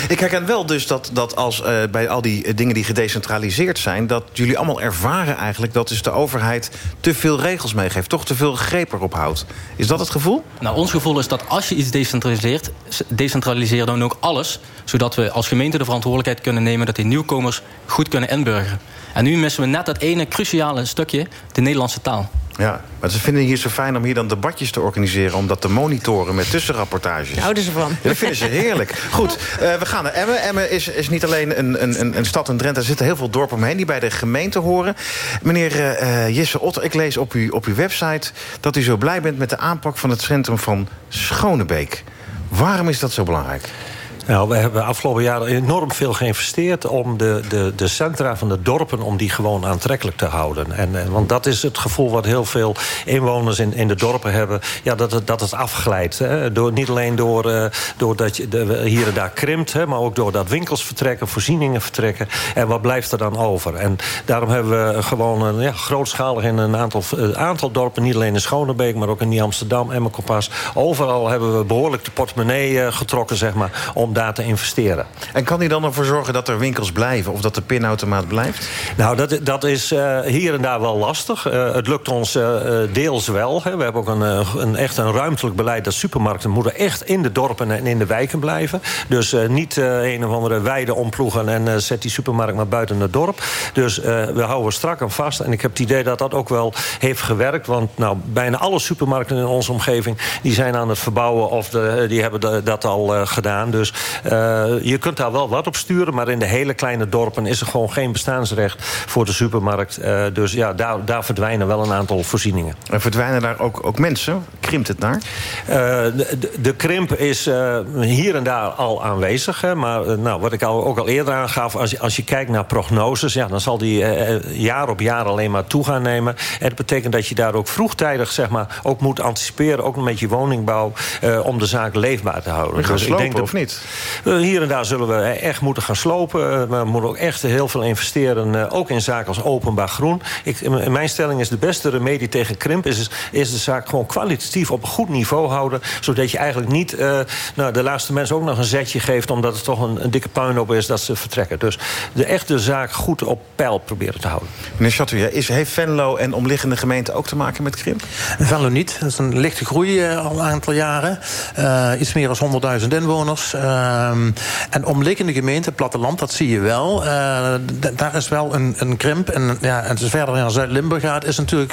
Ik herken wel dus dat, dat als uh, bij al die dingen die gedecentraliseerd zijn... dat jullie allemaal ervaren eigenlijk dat dus de overheid te veel regels meegeeft. Toch te veel greep erop houdt. Is dat het gevoel? Nou, ons gevoel is dat als je iets decentraliseert... decentraliseer dan ook alles. Zodat we als gemeente de verantwoordelijkheid kunnen nemen... dat die nieuwkomers goed kunnen inburgeren. En nu missen we net dat ene cruciale stukje, de Nederlandse taal. Ja, maar ze vinden hier zo fijn om hier dan debatjes te organiseren... om dat te monitoren met tussenrapportages. Daar houden ze van. Ja, dat vinden ze heerlijk. Goed, uh, we gaan naar Emmen. Emmen is, is niet alleen een, een, een stad in Drenthe. Er zitten heel veel dorpen omheen die bij de gemeente horen. Meneer uh, Jesse Otter, ik lees op, u, op uw website... dat u zo blij bent met de aanpak van het centrum van Schonebeek. Waarom is dat zo belangrijk? Nou, we hebben afgelopen jaren enorm veel geïnvesteerd... om de, de, de centra van de dorpen om die gewoon aantrekkelijk te houden. En, en, want dat is het gevoel wat heel veel inwoners in, in de dorpen hebben... Ja, dat, het, dat het afglijdt. Hè. Door, niet alleen door, uh, doordat je de, hier en daar krimpt... Hè, maar ook doordat winkels vertrekken, voorzieningen vertrekken. En wat blijft er dan over? En daarom hebben we gewoon een, ja, grootschalig in een aantal, uh, aantal dorpen... niet alleen in Schonebeek, maar ook in Amsterdam, Emmerkompas... overal hebben we behoorlijk de portemonnee uh, getrokken, zeg maar... om daar te investeren. En kan hij dan ervoor zorgen dat er winkels blijven... of dat de pinautomaat blijft? Nou, dat, dat is uh, hier en daar wel lastig. Uh, het lukt ons uh, deels wel. Hè. We hebben ook een, een, echt een ruimtelijk beleid... dat supermarkten moeten echt in de dorpen en in de wijken blijven. Dus niet een of andere weide omploegen... en zet die supermarkt maar buiten het dorp. Dus we houden strak aan vast. En ik heb het idee dat dat ook wel heeft gewerkt. Want nou, bijna alle supermarkten in onze omgeving... die zijn aan het verbouwen of de, die hebben dat al gedaan. Dus je kunt daar wel wat op sturen... maar in de hele kleine dorpen is er gewoon geen bestaansrecht voor de supermarkt. dus ja, daar, daar verdwijnen wel een aantal voorzieningen. En verdwijnen daar ook, ook mensen? Krimpt het naar? de, de, krimp is hier en daar al aanwezig. Hè, maar nou, wat ik al, ook al eerder aangaf... als je, als je kijkt naar prognoses... Ja, dan zal die jaar op jaar alleen maar toe gaan nemen. En dat betekent dat je daar ook vroegtijdig zeg maar, ook moet anticiperen... ook met je woningbouw, om de zaak leefbaar te houden. Dus slopen, ik denk of niet? Hier en daar zullen we echt moeten gaan slopen. we moeten ook echt heel veel investeren, ook in zaken als openbaar groen. Ik, mijn stelling is de beste remedie tegen krimp... Is, is de zaak gewoon kwalitatief op een goed niveau houden... zodat je eigenlijk niet uh, nou, de laatste mensen ook nog een zetje geeft... omdat het toch een, een dikke puinhoop is dat ze vertrekken. Dus de echte zaak goed op peil proberen te houden. Meneer Chateau, is, heeft Venlo en omliggende gemeenten ook te maken met krimp? Venlo niet. Dat is een lichte groei uh, al een aantal jaren. Uh, iets meer dan 100.000 inwoners. Uh, en omliggende gemeenten, platteland, dat zie je wel. daar is wel een, een krimp. En, ja, en verder naar Zuid-Limburg gaat... is natuurlijk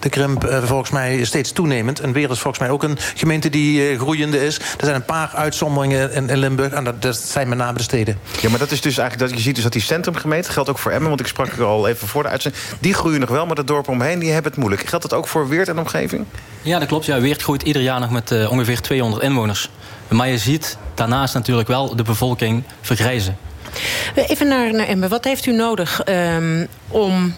de krimp volgens mij steeds toenemend. En Weer is volgens mij ook een gemeente die groeiende is. Er zijn een paar uitzonderingen in, in Limburg. En dat, dat, zijn met name de steden. Ja, maar dat is dus eigenlijk... dat je ziet dus dat die centrumgemeente... geldt ook voor Emmen, want ik sprak er al even voor de uitzending... die groeien nog wel, maar de dorpen omheen die hebben het moeilijk. Geldt dat ook voor Weert en omgeving? Ja, dat klopt. Ja, Weert groeit ieder jaar nog met uh, ongeveer 200 inwoners. Maar je ziet daarnaast natuurlijk wel de bevolking vergrijzen. Even naar, naar Emmen. Wat heeft u nodig um, om...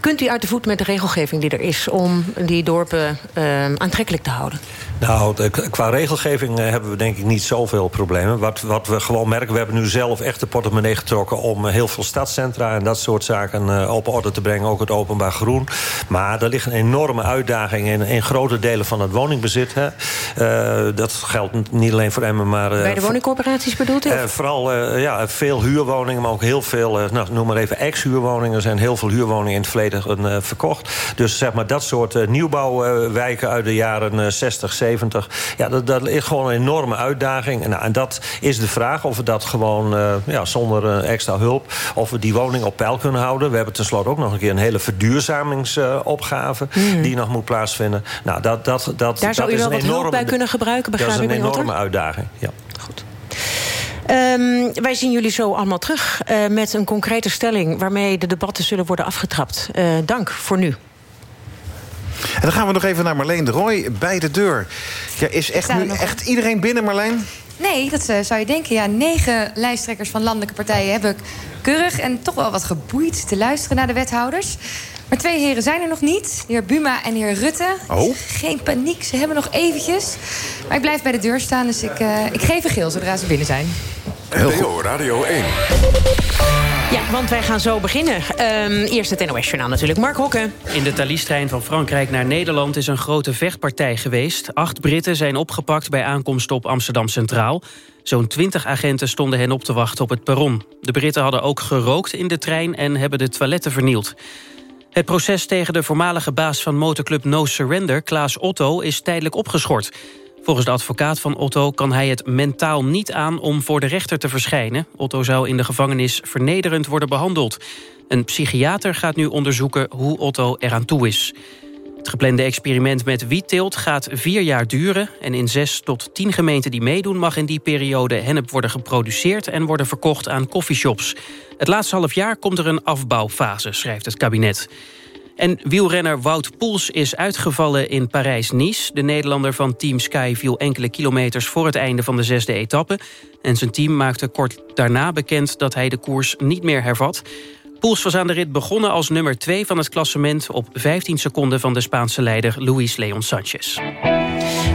Kunt u uit de voet met de regelgeving die er is... om die dorpen um, aantrekkelijk te houden? Nou, qua regelgeving eh, hebben we denk ik niet zoveel problemen. Wat, wat we gewoon merken, we hebben nu zelf echt de portemonnee getrokken... om eh, heel veel stadscentra en dat soort zaken uh, op orde te brengen. Ook het openbaar groen. Maar er ligt een enorme uitdaging in, in grote delen van het woningbezit. Hè. Uh, dat geldt niet alleen voor Emmen, maar... Bij de woningcorporaties bedoelt u? vooral ja, veel huurwoningen, maar ook heel veel... nou, noem maar even ex-huurwoningen. Er heel veel huurwoningen in het verleden verkocht. Dus zeg maar dat soort nieuwbouwwijken uit de jaren 60, 70 ja, dat, dat is gewoon een enorme uitdaging. En, nou, en dat is de vraag of we dat gewoon ja, zonder extra hulp... of we die woning op peil kunnen houden. We hebben tenslotte ook nog een keer een hele verduurzamingsopgave... Mm. die nog moet plaatsvinden. Nou, dat, dat, dat, Daar dat zou u is wel wat enorme, hulp bij kunnen gebruiken, begrijp Dat is een enorme uitdaging, ja. Goed. Um, wij zien jullie zo allemaal terug uh, met een concrete stelling... waarmee de debatten zullen worden afgetrapt. Uh, dank voor nu. En dan gaan we nog even naar Marleen de Roy bij de deur. Ja, is echt nu echt iedereen binnen, Marleen? Nee, dat uh, zou je denken. Ja, negen lijsttrekkers van landelijke partijen hebben keurig en toch wel wat geboeid te luisteren naar de wethouders. Maar twee heren zijn er nog niet. De heer Buma en de heer Rutte. Oh. Geen paniek, ze hebben nog eventjes. Maar ik blijf bij de deur staan, dus ik, uh, ik geef een geel zodra ze binnen zijn. NPO Radio 1. Ja, want wij gaan zo beginnen. Um, eerst het NOS-journaal natuurlijk. Mark Hokken. In de Thalys-trein van Frankrijk naar Nederland is een grote vechtpartij geweest. Acht Britten zijn opgepakt bij aankomst op Amsterdam Centraal. Zo'n twintig agenten stonden hen op te wachten op het perron. De Britten hadden ook gerookt in de trein en hebben de toiletten vernield. Het proces tegen de voormalige baas van motorclub No Surrender, Klaas Otto, is tijdelijk opgeschort. Volgens de advocaat van Otto kan hij het mentaal niet aan om voor de rechter te verschijnen. Otto zou in de gevangenis vernederend worden behandeld. Een psychiater gaat nu onderzoeken hoe Otto eraan toe is. Het geplande experiment met wietteelt gaat vier jaar duren... en in zes tot tien gemeenten die meedoen... mag in die periode hennep worden geproduceerd... en worden verkocht aan coffeeshops. Het laatste half jaar komt er een afbouwfase, schrijft het kabinet. En wielrenner Wout Poels is uitgevallen in Parijs-Nice. De Nederlander van Team Sky viel enkele kilometers voor het einde van de zesde etappe. En zijn team maakte kort daarna bekend dat hij de koers niet meer hervat. Poels was aan de rit begonnen als nummer 2 van het klassement... op 15 seconden van de Spaanse leider Luis Leon Sanchez.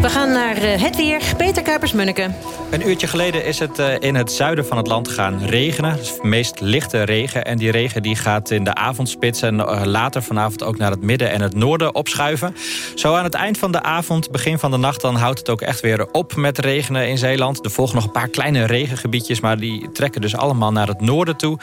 We gaan naar eh, het weer. Peter Kuipers-Munneke. Een uurtje geleden is het eh, in het zuiden van het land gaan regenen. Dus meest lichte regen. En die regen die gaat in de avondspits en eh, later vanavond ook naar het midden en het noorden opschuiven. Zo aan het eind van de avond, begin van de nacht... dan houdt het ook echt weer op met regenen in Zeeland. Er volgen nog een paar kleine regengebiedjes... maar die trekken dus allemaal naar het noorden toe.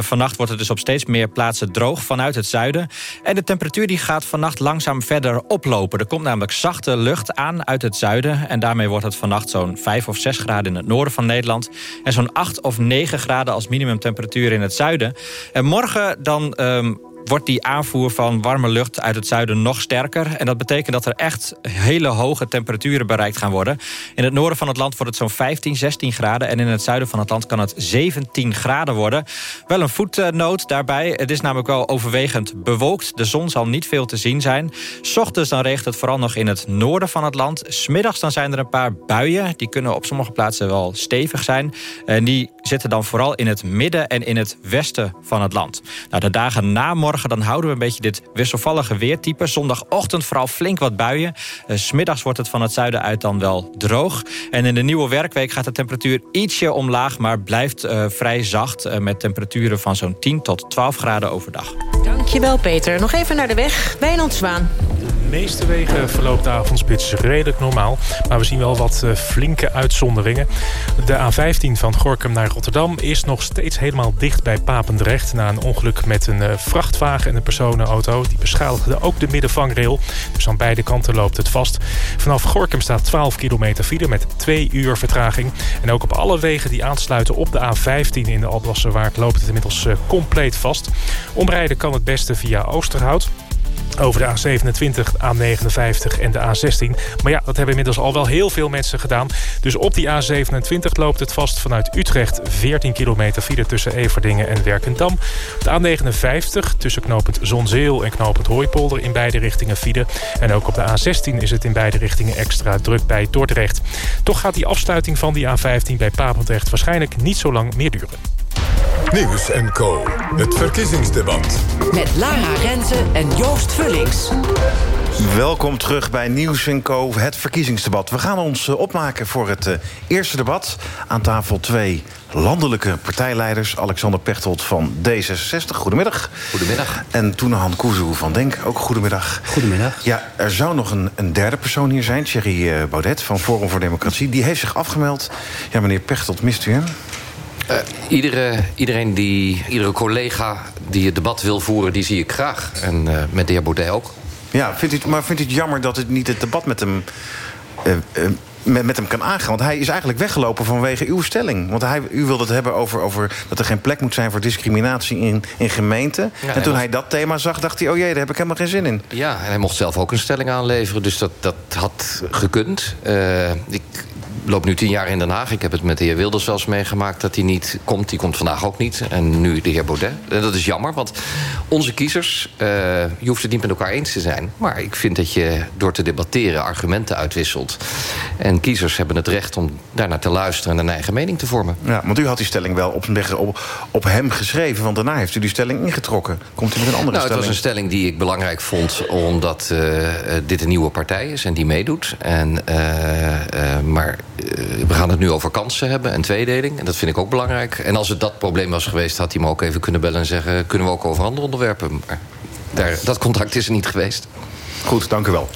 Vannacht wordt het dus op steeds meer plaatsen droog vanuit het zuiden. En de temperatuur die gaat vannacht langzaam verder oplopen. Er komt namelijk zachte lucht aan uit het zuiden. En daarmee wordt het vannacht zo'n 5 of 6 graden in het noorden van Nederland. En zo'n 8 of 9 graden als minimumtemperatuur in het zuiden. En morgen dan... Um, wordt die aanvoer van warme lucht uit het zuiden nog sterker. En dat betekent dat er echt hele hoge temperaturen bereikt gaan worden. In het noorden van het land wordt het zo'n 15, 16 graden. En in het zuiden van het land kan het 17 graden worden. Wel een voetnoot daarbij. Het is namelijk wel overwegend bewolkt. De zon zal niet veel te zien zijn. Ochtends dan regent het vooral nog in het noorden van het land. Smiddags dan zijn er een paar buien. Die kunnen op sommige plaatsen wel stevig zijn. En die zitten dan vooral in het midden en in het westen van het land. Nou, de dagen na morgen dan houden we een beetje dit wisselvallige weertype. Zondagochtend vooral flink wat buien. Uh, smiddags wordt het van het zuiden uit dan wel droog. En in de nieuwe werkweek gaat de temperatuur ietsje omlaag... maar blijft uh, vrij zacht uh, met temperaturen van zo'n 10 tot 12 graden overdag. Dankjewel Peter. Nog even naar de weg. Wijnand Zwaan. Meeste wegen verloopt de avondspits redelijk normaal. Maar we zien wel wat uh, flinke uitzonderingen. De A15 van Gorkum naar Rotterdam is nog steeds helemaal dicht bij Papendrecht... na een ongeluk met een uh, vrachtwagen en een personenauto. Die beschadigde ook de middenvangrail. Dus aan beide kanten loopt het vast. Vanaf Gorkum staat 12 kilometer file met 2 uur vertraging. En ook op alle wegen die aansluiten op de A15 in de Alblasserwaard... loopt het inmiddels uh, compleet vast. Omrijden kan het beste via Oosterhout over de A27, A59 en de A16. Maar ja, dat hebben inmiddels al wel heel veel mensen gedaan. Dus op die A27 loopt het vast vanuit Utrecht 14 kilometer file tussen Everdingen en Werkendam. De A59 tussen knooppunt Zonzeel en knooppunt Hooipolder in beide richtingen file. En ook op de A16 is het in beide richtingen extra druk bij Dordrecht. Toch gaat die afsluiting van die A15 bij Papendrecht waarschijnlijk niet zo lang meer duren. Nieuws en Co. Het verkiezingsdebat. Met Lara Rensen en Joost Vullings. Welkom terug bij Nieuws en Co. Het verkiezingsdebat. We gaan ons opmaken voor het uh, eerste debat. Aan tafel twee landelijke partijleiders. Alexander Pechtold van D66. Goedemiddag. Goedemiddag. En Toenahan Kuzu van Denk. Ook goedemiddag. Goedemiddag. Ja, er zou nog een, een derde persoon hier zijn. Thierry uh, Baudet van Forum voor Democratie. Die heeft zich afgemeld. Ja, meneer Pechtold, mist u hem? Uh, iedere, iedereen die, iedere collega die het debat wil voeren, die zie ik graag. En uh, met de heer Baudet ook. Ja, vindt u, maar vindt u het jammer dat u niet het debat met hem, uh, met, met, hem kan aangaan? Want hij is eigenlijk weggelopen vanwege uw stelling. Want hij, u wilde het hebben over, over dat er geen plek moet zijn voor discriminatie in, in gemeenten. Ja, en toen hij, hij dat thema zag, dacht hij, oh jee, daar heb ik helemaal geen zin in. Ja, en hij mocht zelf ook een stelling aanleveren. Dus dat, dat had gekund. ik loop nu tien jaar in Den Haag. Ik heb het met de heer Wilders zelfs meegemaakt dat hij niet komt. Die komt vandaag ook niet. En nu de heer Baudet. En dat is jammer, want onze kiezers... Uh, je hoeft het niet met elkaar eens te zijn. Maar ik vind dat je door te debatteren argumenten uitwisselt. En kiezers hebben het recht om daarnaar te luisteren... en een eigen mening te vormen. Ja, want u had die stelling wel op, op, op hem geschreven. Want daarna heeft u die stelling ingetrokken. Komt u met een andere nou, stelling? Het was een stelling die ik belangrijk vond... omdat uh, dit een nieuwe partij is en die meedoet. En, uh, maar we gaan het nu over kansen hebben en tweedeling. En dat vind ik ook belangrijk. En als het dat probleem was geweest, had hij me ook even kunnen bellen en zeggen... kunnen we ook over andere onderwerpen. Maar daar, dat contact is er niet geweest. Goed, dank u wel.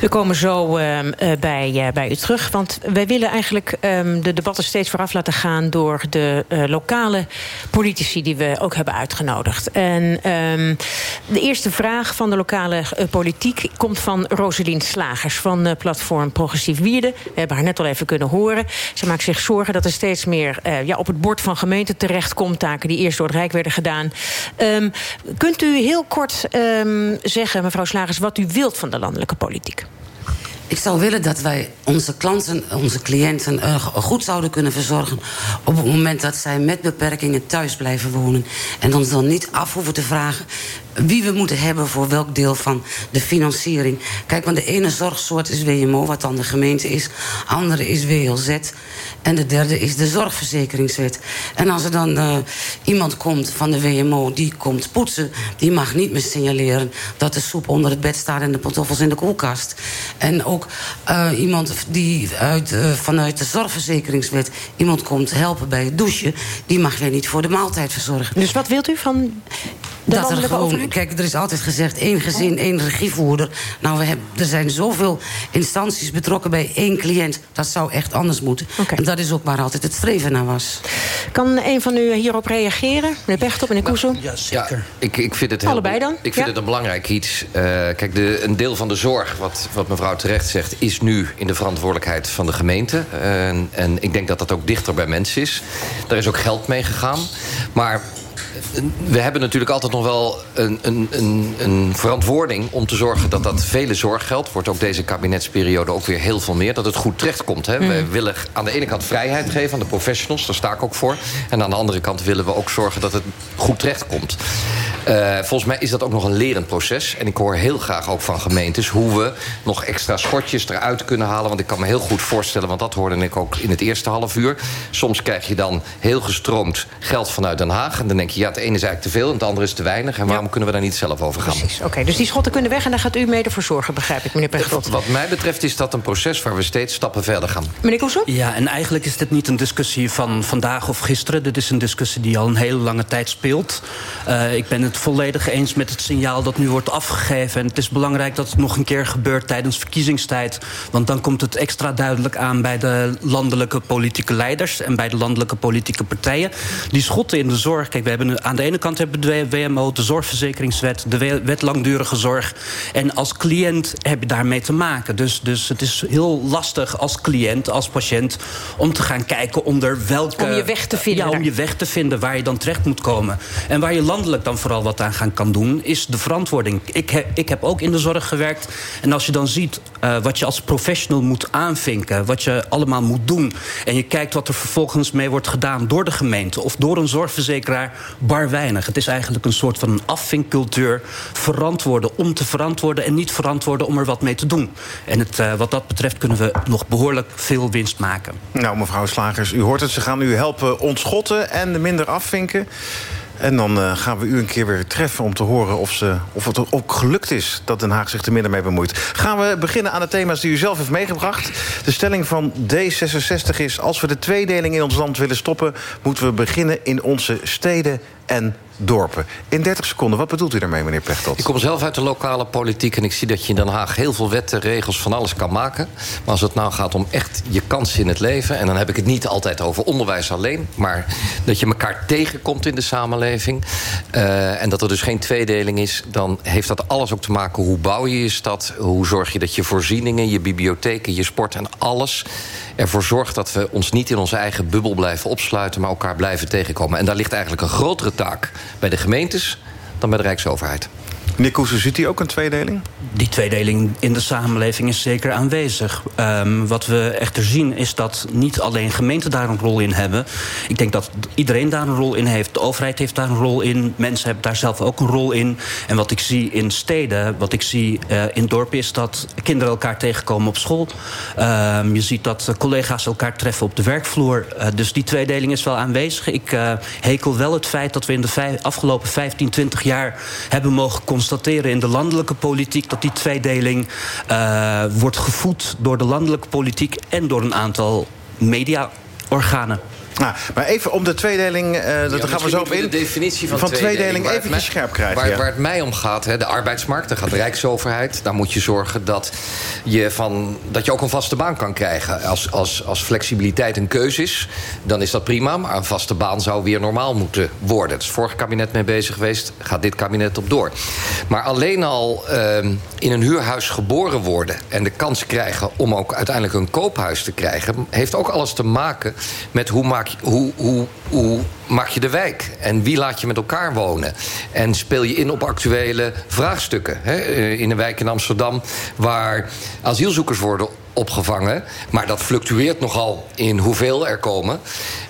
We komen zo uh, bij, uh, bij u terug. Want wij willen eigenlijk um, de debatten steeds vooraf laten gaan... door de uh, lokale politici die we ook hebben uitgenodigd. En um, de eerste vraag van de lokale politiek komt van Roselien Slagers... van platform Progressief Wierde. We hebben haar net al even kunnen horen. Ze maakt zich zorgen dat er steeds meer ja, op het bord van gemeenten terechtkomt... taken die eerst door het Rijk werden gedaan. Kunt u heel kort zeggen, mevrouw Slagers... wat u wilt van de politiek? Ik zou willen dat wij onze klanten, onze cliënten uh, goed zouden kunnen verzorgen... op het moment dat zij met beperkingen thuis blijven wonen. En ons dan niet af hoeven te vragen wie we moeten hebben voor welk deel van de financiering. Kijk, want de ene zorgsoort is WMO, wat dan de gemeente is. andere is WLZ. En de derde is de zorgverzekeringswet. En als er dan uh, iemand komt van de WMO die komt poetsen... die mag niet meer signaleren dat de soep onder het bed staat... en de pantoffels in de koelkast. En ook uh, iemand die uit, uh, vanuit de zorgverzekeringswet... iemand komt helpen bij het douchen... die mag jij niet voor de maaltijd verzorgen. Dus wat wilt u van dat er gewoon, kijk, er is altijd gezegd één gezin, één regievoerder. Nou, we hebben, er zijn zoveel instanties betrokken bij één cliënt. Dat zou echt anders moeten. Okay. En dat is ook waar altijd het streven naar was. Kan een van u hierop reageren? Meneer Pechtold, meneer Koezel? Ja, zeker. Ja, ik, ik vind het heel, Allebei dan? Ik vind ja? het een belangrijk iets. Uh, kijk, de, een deel van de zorg, wat, wat mevrouw terecht zegt... is nu in de verantwoordelijkheid van de gemeente. Uh, en ik denk dat dat ook dichter bij mensen is. Daar is ook geld mee gegaan. Maar we hebben natuurlijk altijd nog wel een, een, een, een, verantwoording om te zorgen dat dat vele zorggeld wordt ook deze kabinetsperiode ook weer heel veel meer, dat het goed terechtkomt. Hè. We Mm. willen aan de ene kant vrijheid geven aan de professionals, daar sta ik ook voor. En aan de andere kant willen we ook zorgen dat het goed terechtkomt. Eh, volgens mij is dat ook nog een lerend proces. En ik hoor heel graag ook van gemeentes hoe we nog extra schotjes eruit kunnen halen. Want ik kan me heel goed voorstellen, want dat hoorde ik ook in het eerste half uur. Soms krijg je dan heel gestroomd geld vanuit Den Haag. En dan denk je, ja, het ene is eigenlijk te veel en het andere is te weinig. En waarom kunnen we daar niet zelf over gaan? Precies, oké. dus die schotten kunnen weg en daar gaat u mede voor zorgen, begrijp ik, meneer Pechtold. Wat mij betreft is dat een proces waar we steeds stappen verder gaan. Meneer Koesel? Ja, en eigenlijk is dit niet een discussie van vandaag of gisteren. Dit is een discussie die al een hele lange tijd speelt. Uh, ik ben het volledig eens met het signaal dat nu wordt afgegeven. En het is belangrijk dat het nog een keer gebeurt tijdens verkiezingstijd. Want dan komt het extra duidelijk aan bij de landelijke politieke leiders... en bij de landelijke politieke partijen. Die schotten in de zorg. Kijk, we hebben aan de ene kant hebben we de WMO, de zorgverzekeringswet... de wet langdurige zorg. En als cliënt heb je daarmee te maken. Dus, dus het is heel lastig als cliënt, als patiënt... om te gaan kijken onder welke... Om je weg te vinden. Ja, om je weg te vinden waar je dan terecht moet komen. En waar je landelijk dan vooral wat aan gaan kan doen... is de verantwoording. Ik, he, ik heb ook in de zorg gewerkt. En als je dan ziet uh, wat je als professional moet aanvinken... wat je allemaal moet doen... en je kijkt wat er vervolgens mee wordt gedaan door de gemeente... of door een zorgverzekeraar, bar. Het is eigenlijk een soort van een afvinkcultuur. Verantwoorden om te verantwoorden... en niet verantwoorden om er wat mee te doen. En het, uh, wat dat betreft kunnen we nog behoorlijk veel winst maken. Nou, mevrouw Slagers, u hoort het. Ze gaan u helpen ontschotten en minder afvinken. En dan uh, gaan we u een keer weer treffen om te horen of, ze, of het ook gelukt is... dat Den Haag zich er minder mee bemoeit. Gaan we beginnen aan de thema's die u zelf heeft meegebracht. De stelling van D66 is... als we de tweedeling in ons land willen stoppen... moeten we beginnen in onze steden en dorpen. In 30 seconden, wat bedoelt u daarmee, meneer Pechtold? Ik kom zelf uit de lokale politiek en ik zie dat je in Den Haag... heel veel wetten, regels, van alles kan maken. Maar als het nou gaat om echt je kansen in het leven... en dan heb ik het niet altijd over onderwijs alleen... maar dat je elkaar tegenkomt in de samenleving... Uh, en dat er dus geen tweedeling is... dan heeft dat alles ook te maken hoe bouw je je stad... hoe zorg je dat je voorzieningen, je bibliotheken, je sport en alles... ervoor zorgt dat we ons niet in onze eigen bubbel blijven opsluiten... maar elkaar blijven tegenkomen. En daar ligt eigenlijk een grotere bij de gemeentes dan bij de Rijksoverheid. Meneer Koesen, ziet u ook een tweedeling? Die tweedeling in de samenleving is zeker aanwezig. Um, wat we echter zien is dat niet alleen gemeenten daar een rol in hebben. Ik denk dat iedereen daar een rol in heeft. De overheid heeft daar een rol in. Mensen hebben daar zelf ook een rol in. En wat ik zie in steden, wat ik zie uh, in dorpen... is dat kinderen elkaar tegenkomen op school. Um, je ziet dat collega's elkaar treffen op de werkvloer. Uh, dus die tweedeling is wel aanwezig. Ik uh, hekel wel het feit dat we in de afgelopen 15, 20 jaar... hebben mogen constateren in de landelijke politiek... dat die tweedeling uh, wordt gevoed door de landelijke politiek... en door een aantal mediaorganen. Nou, maar even om de tweedeling, uh, ja, daar gaan we zo op in. De definitie van, van tweedeling, tweedeling even scherp krijgen. Waar, ja. waar het mij om gaat, hè, de arbeidsmarkt, daar gaat de Rijksoverheid. Daar moet je zorgen dat je, van, dat je ook een vaste baan kan krijgen. Als, als, als flexibiliteit een keuze is, dan is dat prima. Maar een vaste baan zou weer normaal moeten worden. Het is vorig kabinet mee bezig geweest, gaat dit kabinet op door. Maar alleen al uh, in een huurhuis geboren worden... en de kans krijgen om ook uiteindelijk een koophuis te krijgen... heeft ook alles te maken met hoe maak hoe, hoe, hoe maak je de wijk? En wie laat je met elkaar wonen? En speel je in op actuele vraagstukken? Hè? In een wijk in Amsterdam waar asielzoekers worden opgevangen. Maar dat fluctueert nogal in hoeveel er komen.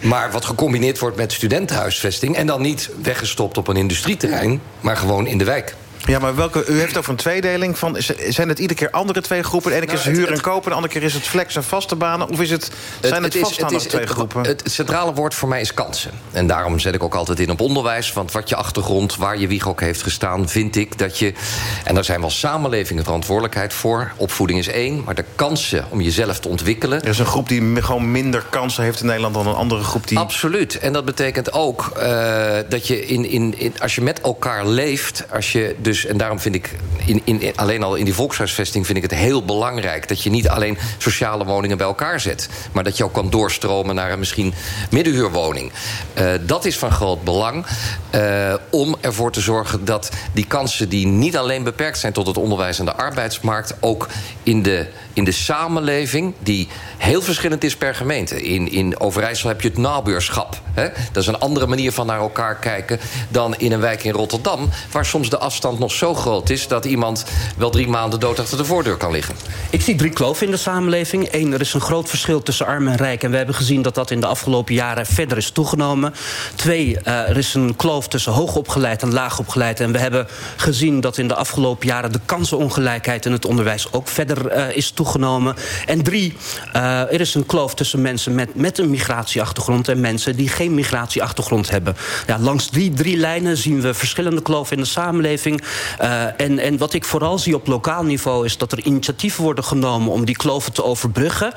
Maar wat gecombineerd wordt met studentenhuisvesting... en dan niet weggestopt op een industrieterrein, maar gewoon in de wijk. Ja, maar welke, u heeft over een tweedeling. Van, zijn het iedere keer andere twee groepen? De ene keer is Nou, huur en kopen, de andere keer is het flex en vaste banen. Of is het, zijn het, het vaststaande is, het twee het, groepen? Het, centrale woord voor mij is kansen. En daarom zet ik ook altijd in op onderwijs. Want wat je achtergrond, waar je wieg ook heeft gestaan... vind ik dat je... En daar zijn wel samenlevingen verantwoordelijkheid voor. Opvoeding is één, maar de kansen om jezelf te ontwikkelen... Er is een groep die gewoon minder kansen heeft in Nederland... dan een andere groep die... Absoluut. En dat betekent ook uh, dat je in, in, in, als je met elkaar leeft... als je dus dus, en daarom vind ik, in, in, alleen al in die volkshuisvesting... vind ik het heel belangrijk dat je niet alleen sociale woningen bij elkaar zet... maar dat je ook kan doorstromen naar een misschien middenhuurwoning. Uh, dat is van groot belang uh, om ervoor te zorgen dat die kansen... die niet alleen beperkt zijn tot het onderwijs en de arbeidsmarkt... ook in de in de samenleving die heel verschillend is per gemeente. In, in Overijssel heb je het nabuurschap. Hè? Dat is een andere manier van naar elkaar kijken dan in een wijk in Rotterdam... waar soms de afstand nog zo groot is... dat iemand wel drie maanden dood achter de voordeur kan liggen. Ik zie drie kloven in de samenleving. Eén, er is een groot verschil tussen arm en rijk. En we hebben gezien dat dat in de afgelopen jaren verder is toegenomen. Twee, uh, er is een kloof tussen hoogopgeleid en laagopgeleid. En we hebben gezien dat in de afgelopen jaren... de kansenongelijkheid in het onderwijs ook verder uh, is toegenomen. En drie, uh, er is een kloof tussen mensen met, met een migratieachtergrond... en mensen die geen migratieachtergrond hebben. Ja, langs die drie lijnen zien we verschillende kloven in de samenleving. Uh, en, en wat ik vooral zie op lokaal niveau... is dat er initiatieven worden genomen om die kloven te overbruggen.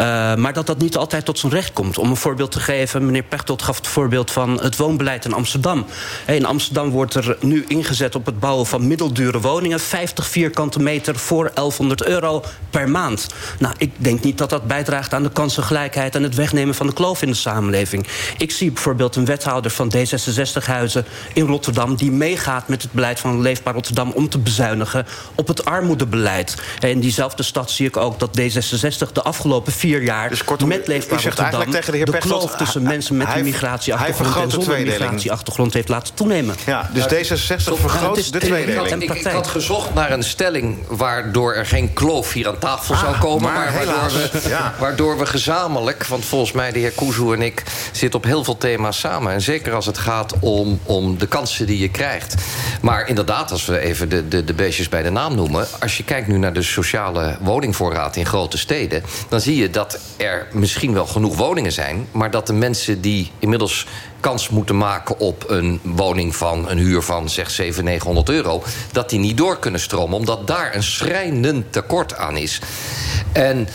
Uh, maar dat dat niet altijd tot zijn recht komt. Om een voorbeeld te geven, meneer Pechtold gaf het voorbeeld van het woonbeleid in Amsterdam. In Amsterdam wordt er nu ingezet op het bouwen van middeldure woningen. 50 vierkante meter voor 1100 euro per maand. Nou, ik denk niet dat dat bijdraagt aan de kansengelijkheid... en het wegnemen van de kloof in de samenleving. Ik zie bijvoorbeeld een wethouder van D66-huizen in Rotterdam... die meegaat met het beleid van Leefbaar Rotterdam... om te bezuinigen op het armoedebeleid. In diezelfde stad zie ik ook dat D66 de afgelopen vier jaar... Dus kortom, met Leefbaar Rotterdam tegen de, heer de kloof tussen mensen met een migratieachtergrond... en zonder migratieachtergrond heeft laten toenemen. Ja, dus D66 vergroot de tweedeling. Ik, ik, ik had gezocht naar een stelling waardoor er geen kloof hier aan tafel tafel ah, zou komen. Maar, maar waardoor, we, ja. waardoor we gezamenlijk, want volgens mij de heer Kuzu en ik... zitten op heel veel thema's samen. En zeker als het gaat om, om de kansen die je krijgt. Maar inderdaad, als we even de, de, de beestjes bij de naam noemen... als je kijkt nu naar de sociale woningvoorraad in grote steden... dan zie je dat er misschien wel genoeg woningen zijn... maar dat de mensen die inmiddels kans moeten maken op een woning van een huur van zeg 700, 900 euro... dat die niet door kunnen stromen, omdat daar een schrijnend tekort aan is. En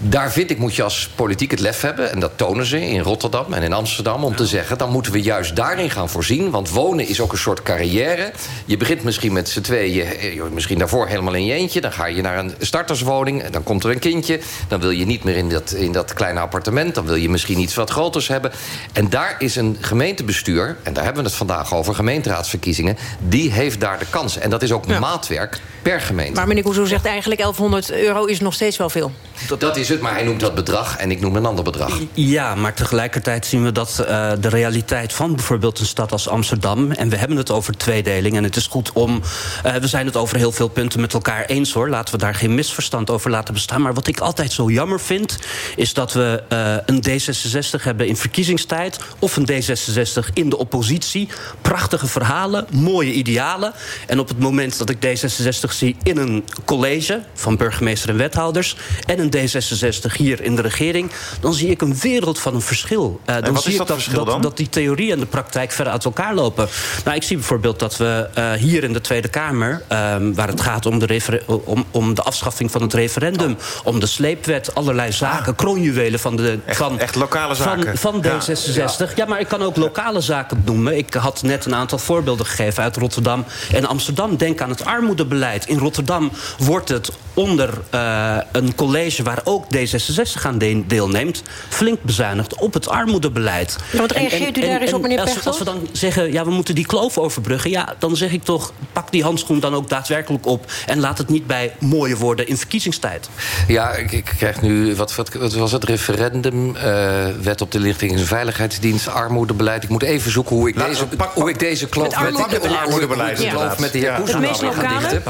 daar vind ik, moet je als politiek het lef hebben... en dat tonen ze in Rotterdam en in Amsterdam... om te zeggen, dan moeten we juist daarin gaan voorzien. Want wonen is ook een soort carrière. Je begint misschien met z'n tweeën, eh, misschien daarvoor helemaal in je eentje... dan ga je naar een starterswoning, dan komt er een kindje... dan wil je niet meer in dat, in dat kleine appartement... dan wil je misschien iets wat groters hebben. En daar is een gemeentebestuur, en daar hebben we het vandaag over... gemeenteraadsverkiezingen, die heeft daar de kans. En dat is ook ja. maatwerk per gemeente. Maar meneer Koezo zegt eigenlijk 1100 euro is nog steeds wel veel. Dat, dat is maar hij noemt dat bedrag en ik noem een ander bedrag. Ja, maar tegelijkertijd zien we dat uh, de realiteit van bijvoorbeeld een stad als Amsterdam... en we hebben het over tweedeling en het is goed om... Uh, we zijn het over heel veel punten met elkaar eens, hoor. Laten we daar geen misverstand over laten bestaan. Maar wat ik altijd zo jammer vind, is dat we uh, een D66 hebben in verkiezingstijd... of een D66 in de oppositie. Prachtige verhalen, mooie idealen. En op het moment dat ik D66 zie in een college... van burgemeester en wethouders... en een D66 hier in de regering... dan zie ik een wereld van een verschil. Uh, dan zie ik dat, dat, die theorie en de praktijk verder uit elkaar lopen. Nou, ik zie bijvoorbeeld dat we uh, hier in de Tweede Kamer... Uh, waar het gaat om de, om, om de afschaffing van het referendum... Oh. om de sleepwet, allerlei zaken, ah. kroonjuwelen van de... Echt, van, echt lokale zaken. Van, van D66. Ja. ja. maar ik kan ook lokale zaken noemen. Ik had net een aantal voorbeelden gegeven uit Rotterdam en Amsterdam. Denk aan het armoedebeleid. In Rotterdam wordt het onder uh, een college waar ook D66 aan de deelneemt... flink bezuinigd op het armoedebeleid. Ja, wat reageert en, u daar eens op, meneer als, als we dan zeggen, ja, we moeten die kloof overbruggen... ja, dan zeg ik toch, pak die handschoen dan ook daadwerkelijk op... en laat het niet bij mooie worden in verkiezingstijd. Ja, ik, ik krijg nu, wat, wat, wat, was het, referendum... Uh, wet op de lichtings- en veiligheidsdienst, armoedebeleid. Ik moet even zoeken hoe ik, Laat, deze, pak, hoe ik deze kloof... met, met, met, armoedebeleid, ja. met de heer ja. Koesendaal ga dichten.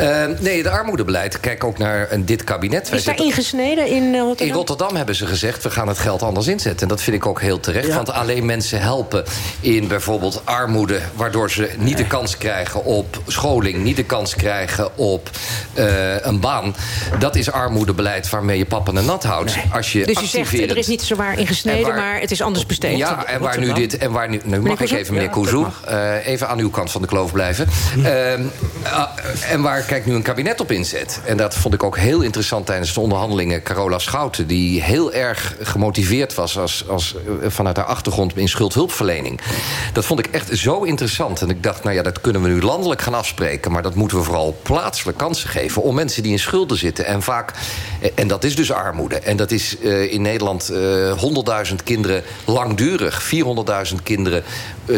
Uh, nee, de armoedebeleid. Kijk ook naar een, dit kabinet. Is daar ingesneden in Rotterdam? In Rotterdam hebben ze gezegd, we gaan het geld anders inzetten. En dat vind ik ook heel terecht. Ja. Want alleen mensen helpen in bijvoorbeeld armoede... waardoor ze niet de kans krijgen op scholing... niet de kans krijgen op uh, een baan. Dat is armoedebeleid waarmee je pappen en nat houdt. Nee. Als je dus u zegt, er is niet zwaar ingesneden, waar, maar het is anders besteed. Ja, en waar nu dit... En waar nu, nu mag ik even, meneer Kouzou, uh, even aan uw kant van de kloof blijven. Uh, en waar kijk nu een kabinet op inzet. En dat vond ik ook heel interessant tijdens de onderhandelingen eh, Carola Schouten... die heel erg gemotiveerd was als, als, eh, vanuit haar achtergrond in schuldhulpverlening. Dat vond ik echt zo interessant. En ik dacht, nou ja, dat kunnen we nu landelijk gaan afspreken... maar dat moeten we vooral plaatselijk kansen geven... om mensen die in schulden zitten. En vaak, eh, en dat is dus armoede. En dat is uh, in Nederland uh, 100.000 kinderen langdurig. 400.000 kinderen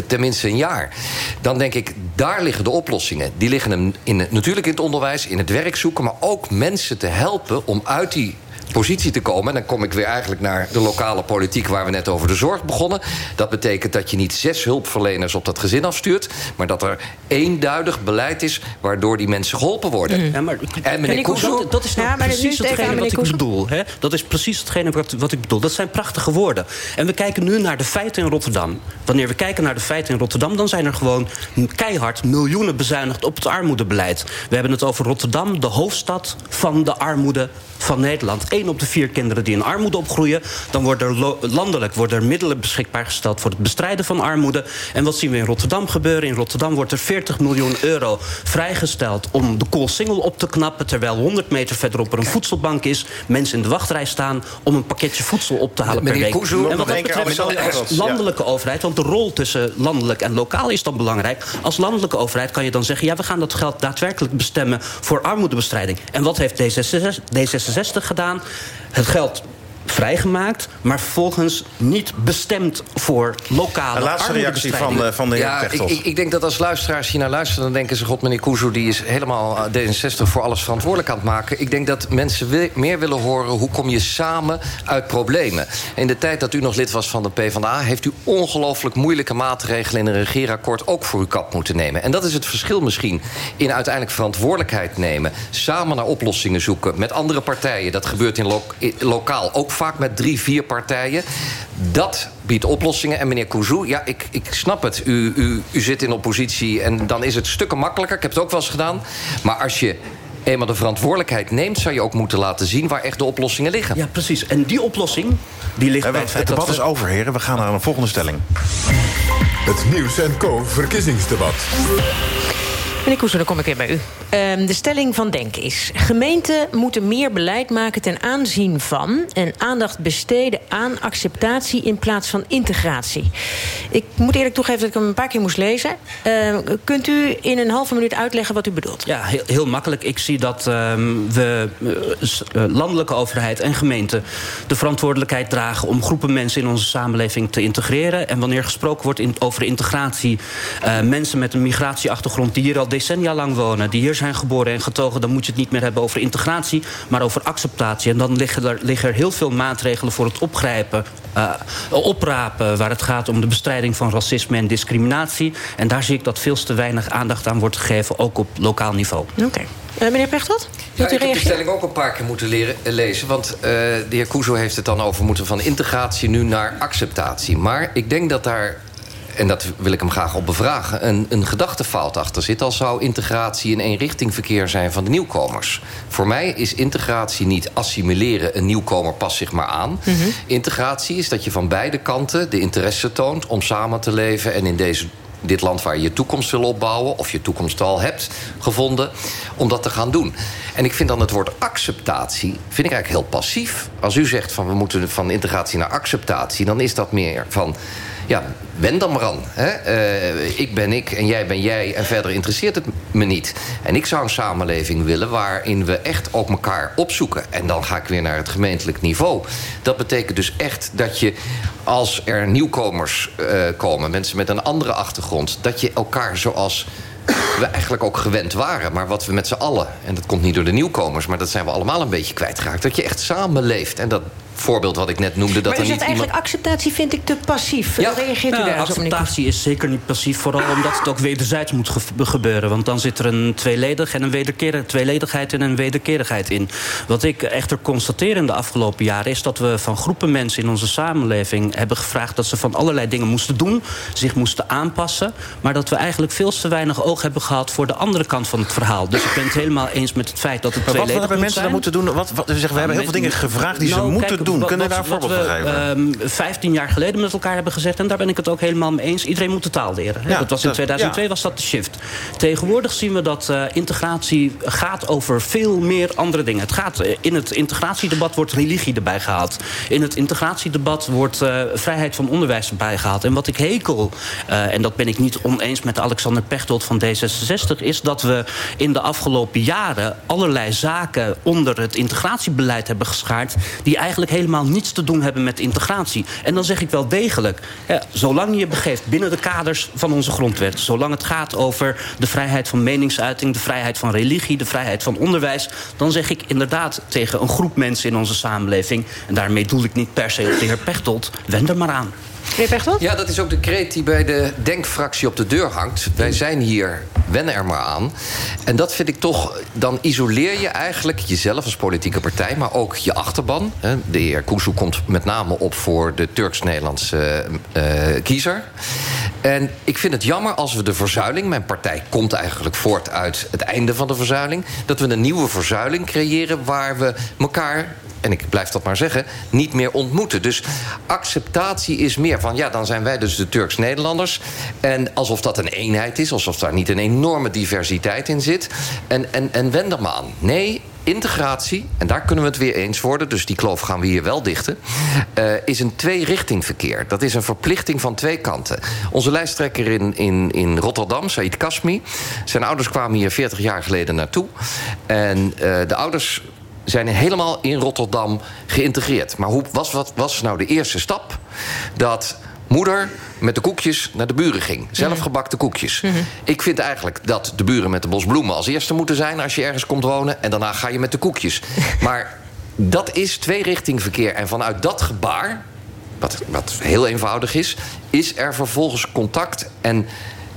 tenminste een jaar. Dan denk ik, daar liggen de oplossingen. Die liggen in, natuurlijk in het onderwijs, in het werk zoeken... maar ook mensen te helpen om uit die positie te komen. En dan kom ik weer eigenlijk naar de lokale politiek... waar we net over de zorg begonnen. Dat betekent dat je niet zes hulpverleners op dat gezin afstuurt... maar dat er eenduidig beleid is waardoor die mensen geholpen worden. Mm. Ja, maar, en meneer Koeso... Dat, dat, is nou ja, precies hetgene wat ik bedoel. Hè? Dat is precies hetgene wat, wat ik bedoel. Dat zijn prachtige woorden. En we kijken nu naar de feiten in Rotterdam. Wanneer we kijken naar de feiten in Rotterdam... dan zijn er gewoon keihard miljoenen bezuinigd op het armoedebeleid. We hebben het over Rotterdam, de hoofdstad van de armoede van Nederland. Eén op de vier kinderen die in armoede opgroeien. Dan worden er landelijk worden er middelen beschikbaar gesteld... voor het bestrijden van armoede. En wat zien we in Rotterdam gebeuren? In Rotterdam wordt er 40 miljoen euro vrijgesteld... om de Koolsingel op te knappen... terwijl 100 meter verderop er een voedselbank is... mensen in de wachtrij staan om een pakketje voedsel op te halen per week. en wat dat betreft als landelijke overheid... want de rol tussen landelijk en lokaal is dan belangrijk... als landelijke overheid kan je dan zeggen... ja, we gaan dat geld daadwerkelijk bestemmen voor armoedebestrijding. En wat heeft D66 gedaan. Het geld vrijgemaakt, maar vervolgens niet bestemd voor lokale De laatste reactie van, uh, van de heer ja, ik, ik, ik, denk dat als luisteraars hier naar luisteren... dan denken ze, god, meneer Kuzu, die is helemaal eh, D66 voor alles verantwoordelijk aan het maken. Ik denk dat mensen meer willen horen... hoe kom je samen uit problemen. In de tijd dat u nog lid was van de PvdA... heeft u ongelooflijk moeilijke maatregelen in een regeerakkoord... ook voor uw kap moeten nemen. En dat is het verschil misschien in uiteindelijk verantwoordelijkheid nemen. Samen naar oplossingen zoeken met andere partijen. Dat gebeurt in, lo in lokaal ook vaak met drie, vier partijen. Dat biedt oplossingen. En meneer Kouzou, ja, ik, ik snap het. U, u, u zit in oppositie en dan is het stukken makkelijker. Ik heb het ook wel eens gedaan. Maar als je eenmaal de verantwoordelijkheid neemt... zou je ook moeten laten zien waar echt de oplossingen liggen. Ja, precies. En die oplossing die ligt bij het Het debat is over, heren. We gaan naar een volgende stelling. Het Nieuws en Co. Verkiezingsdebat. Meneer Koester, dan kom ik weer bij u. Uh, de stelling van Denk is... gemeenten moeten meer beleid maken ten aanzien van... en aandacht besteden aan acceptatie in plaats van integratie. Ik moet eerlijk toegeven dat ik hem een paar keer moest lezen. Uh, kunt u in een halve minuut uitleggen wat u bedoelt? Ja, heel, heel makkelijk. Ik zie dat uh, we uh, landelijke overheid en gemeenten... de verantwoordelijkheid dragen om groepen mensen in onze samenleving te integreren. En wanneer gesproken wordt in, over integratie... Uh, mensen met een migratieachtergrond die hier al decennia lang wonen... die hier zijn geboren en getogen... dan moet je het niet meer hebben over integratie, maar over acceptatie. En dan liggen er, liggen er heel veel maatregelen voor het opgrijpen... Uh, oprapen waar het gaat om de bestrijding van racisme en discriminatie. En daar zie ik dat veel te weinig aandacht aan wordt gegeven... ook op lokaal niveau. Oké. Okay. Uh, meneer Pechtold? Ja, ik heb de stelling ook een paar keer moeten leren, lezen. Want uh, de heer Kuzo heeft het dan over moeten van integratie nu naar acceptatie. Maar ik denk dat daar en dat wil ik hem graag op bevragen... een, een gedachtefout achter zit... al zou integratie een eenrichtingverkeer zijn van de nieuwkomers. Voor mij is integratie niet assimileren... een nieuwkomer past zich maar aan. Mm -hmm. Integratie is dat je van beide kanten de interesse toont... om samen te leven en in deze dit land waar je je toekomst wil opbouwen... of je toekomst al hebt gevonden, om dat te gaan doen. En ik vind dan het woord acceptatie vind ik eigenlijk heel passief. Als u zegt van we moeten van integratie naar acceptatie... dan is dat meer van ja, wen dan maar aan. Hè? Uh, ik ben ik en jij ben jij en verder interesseert het me niet. En ik zou een samenleving willen waarin we echt ook elkaar opzoeken. En dan ga ik weer naar het gemeentelijk niveau. Dat betekent dus echt dat je als er nieuwkomers uh, komen... mensen met een andere achtergrond... dat je elkaar zoals we eigenlijk ook gewend waren. Maar wat we met z'n allen, en dat komt niet door de nieuwkomers... maar dat zijn we allemaal een beetje kwijtgeraakt. Dat je echt samenleeft. En dat voorbeeld wat ik net noemde... Dat maar er is niet eigenlijk iemand... acceptatie vind ik te passief? Ja. Reageert u nou, daar acceptatie is zeker niet passief. Vooral omdat het ook wederzijds moet ge gebeuren. Want dan zit er een tweeledig en een wederkerig, tweeledigheid en een wederkerigheid in. Wat ik echter constateer in de afgelopen jaren... is dat we van groepen mensen in onze samenleving hebben gevraagd... dat ze van allerlei dingen moesten doen, zich moesten aanpassen... maar dat we eigenlijk veel te weinig oog hebben gehad... voor de andere kant van het verhaal. Dus ik ben het helemaal eens met het feit dat het maar tweeledig wat hebben mensen dan moeten doen? Wat, wat, we, zeggen, we hebben heel veel dingen gevraagd die nou, ze moeten kijk, doen? wat- Kunnen we daar wat voorbeeld van geven? ehm, 15 jaar geleden met elkaar hebben gezegd... en daar ben ik het ook helemaal mee eens. Iedereen moet de taal leren. hè. Ja, dat was in dat- 2002 ja. was dat de shift. Tegenwoordig zien we dat eh, integratie gaat over veel meer andere dingen. Het gaat, eh, in het integratiedebat wordt religie erbij gehaald. In het integratiedebat wordt eh, vrijheid van onderwijs erbij gehaald. En wat ik hekel, en dat ben ik niet oneens met Alexander Pechtold van D66... is dat we in de afgelopen jaren allerlei zaken onder het integratiebeleid hebben geschaard... die eigenlijk helemaal niets te doen hebben met integratie. En dan zeg ik wel degelijk, zolang je je begeeft binnen de kaders van onze grondwet... zolang het gaat over de vrijheid van meningsuiting, de vrijheid van religie... de vrijheid van onderwijs, dan zeg ik inderdaad tegen een groep mensen in onze samenleving... en daarmee doel ik niet per se op de heer Pechtold, wend er maar aan. Ja, dat is ook de kreet die bij de denkfractie op de deur hangt. Wij zijn hier, wennen er maar aan. En dat vind ik toch, dan isoleer je eigenlijk jezelf als politieke partij... maar ook je achterban. De heer Koesel komt met name op voor de Turks-Nederlandse eh, eh, kiezer. En ik vind het jammer als we de verzuiling... mijn partij komt eigenlijk voort uit het einde van de verzuiling... dat we een nieuwe verzuiling creëren waar we elkaar en ik blijf dat maar zeggen, niet meer ontmoeten. Dus acceptatie is meer van, ja, dan zijn wij dus de Turks-Nederlanders. En alsof dat een eenheid is, alsof daar niet een enorme diversiteit in zit. En, en, en wend er maar aan. Nee, integratie, en daar kunnen we het weer eens worden... dus die kloof gaan we hier wel dichten... eh, is een twee-richting verkeer. Dat is een verplichting van twee kanten. Onze lijsttrekker in, in, in Rotterdam, Said Kasmi... zijn ouders kwamen hier 40 jaar geleden naartoe. En eh, de ouders zijn helemaal in Rotterdam geïntegreerd. Maar hoe was, wat was nou de eerste stap? Dat moeder met de koekjes naar de buren ging. Zelfgebakte koekjes. Ik vind eigenlijk dat de buren met de bos bloemen als eerste moeten zijn... als je ergens komt wonen. En daarna ga je met de koekjes. Maar dat is tweerichting verkeer. En vanuit dat gebaar, wat, wat heel eenvoudig is... is er vervolgens contact en...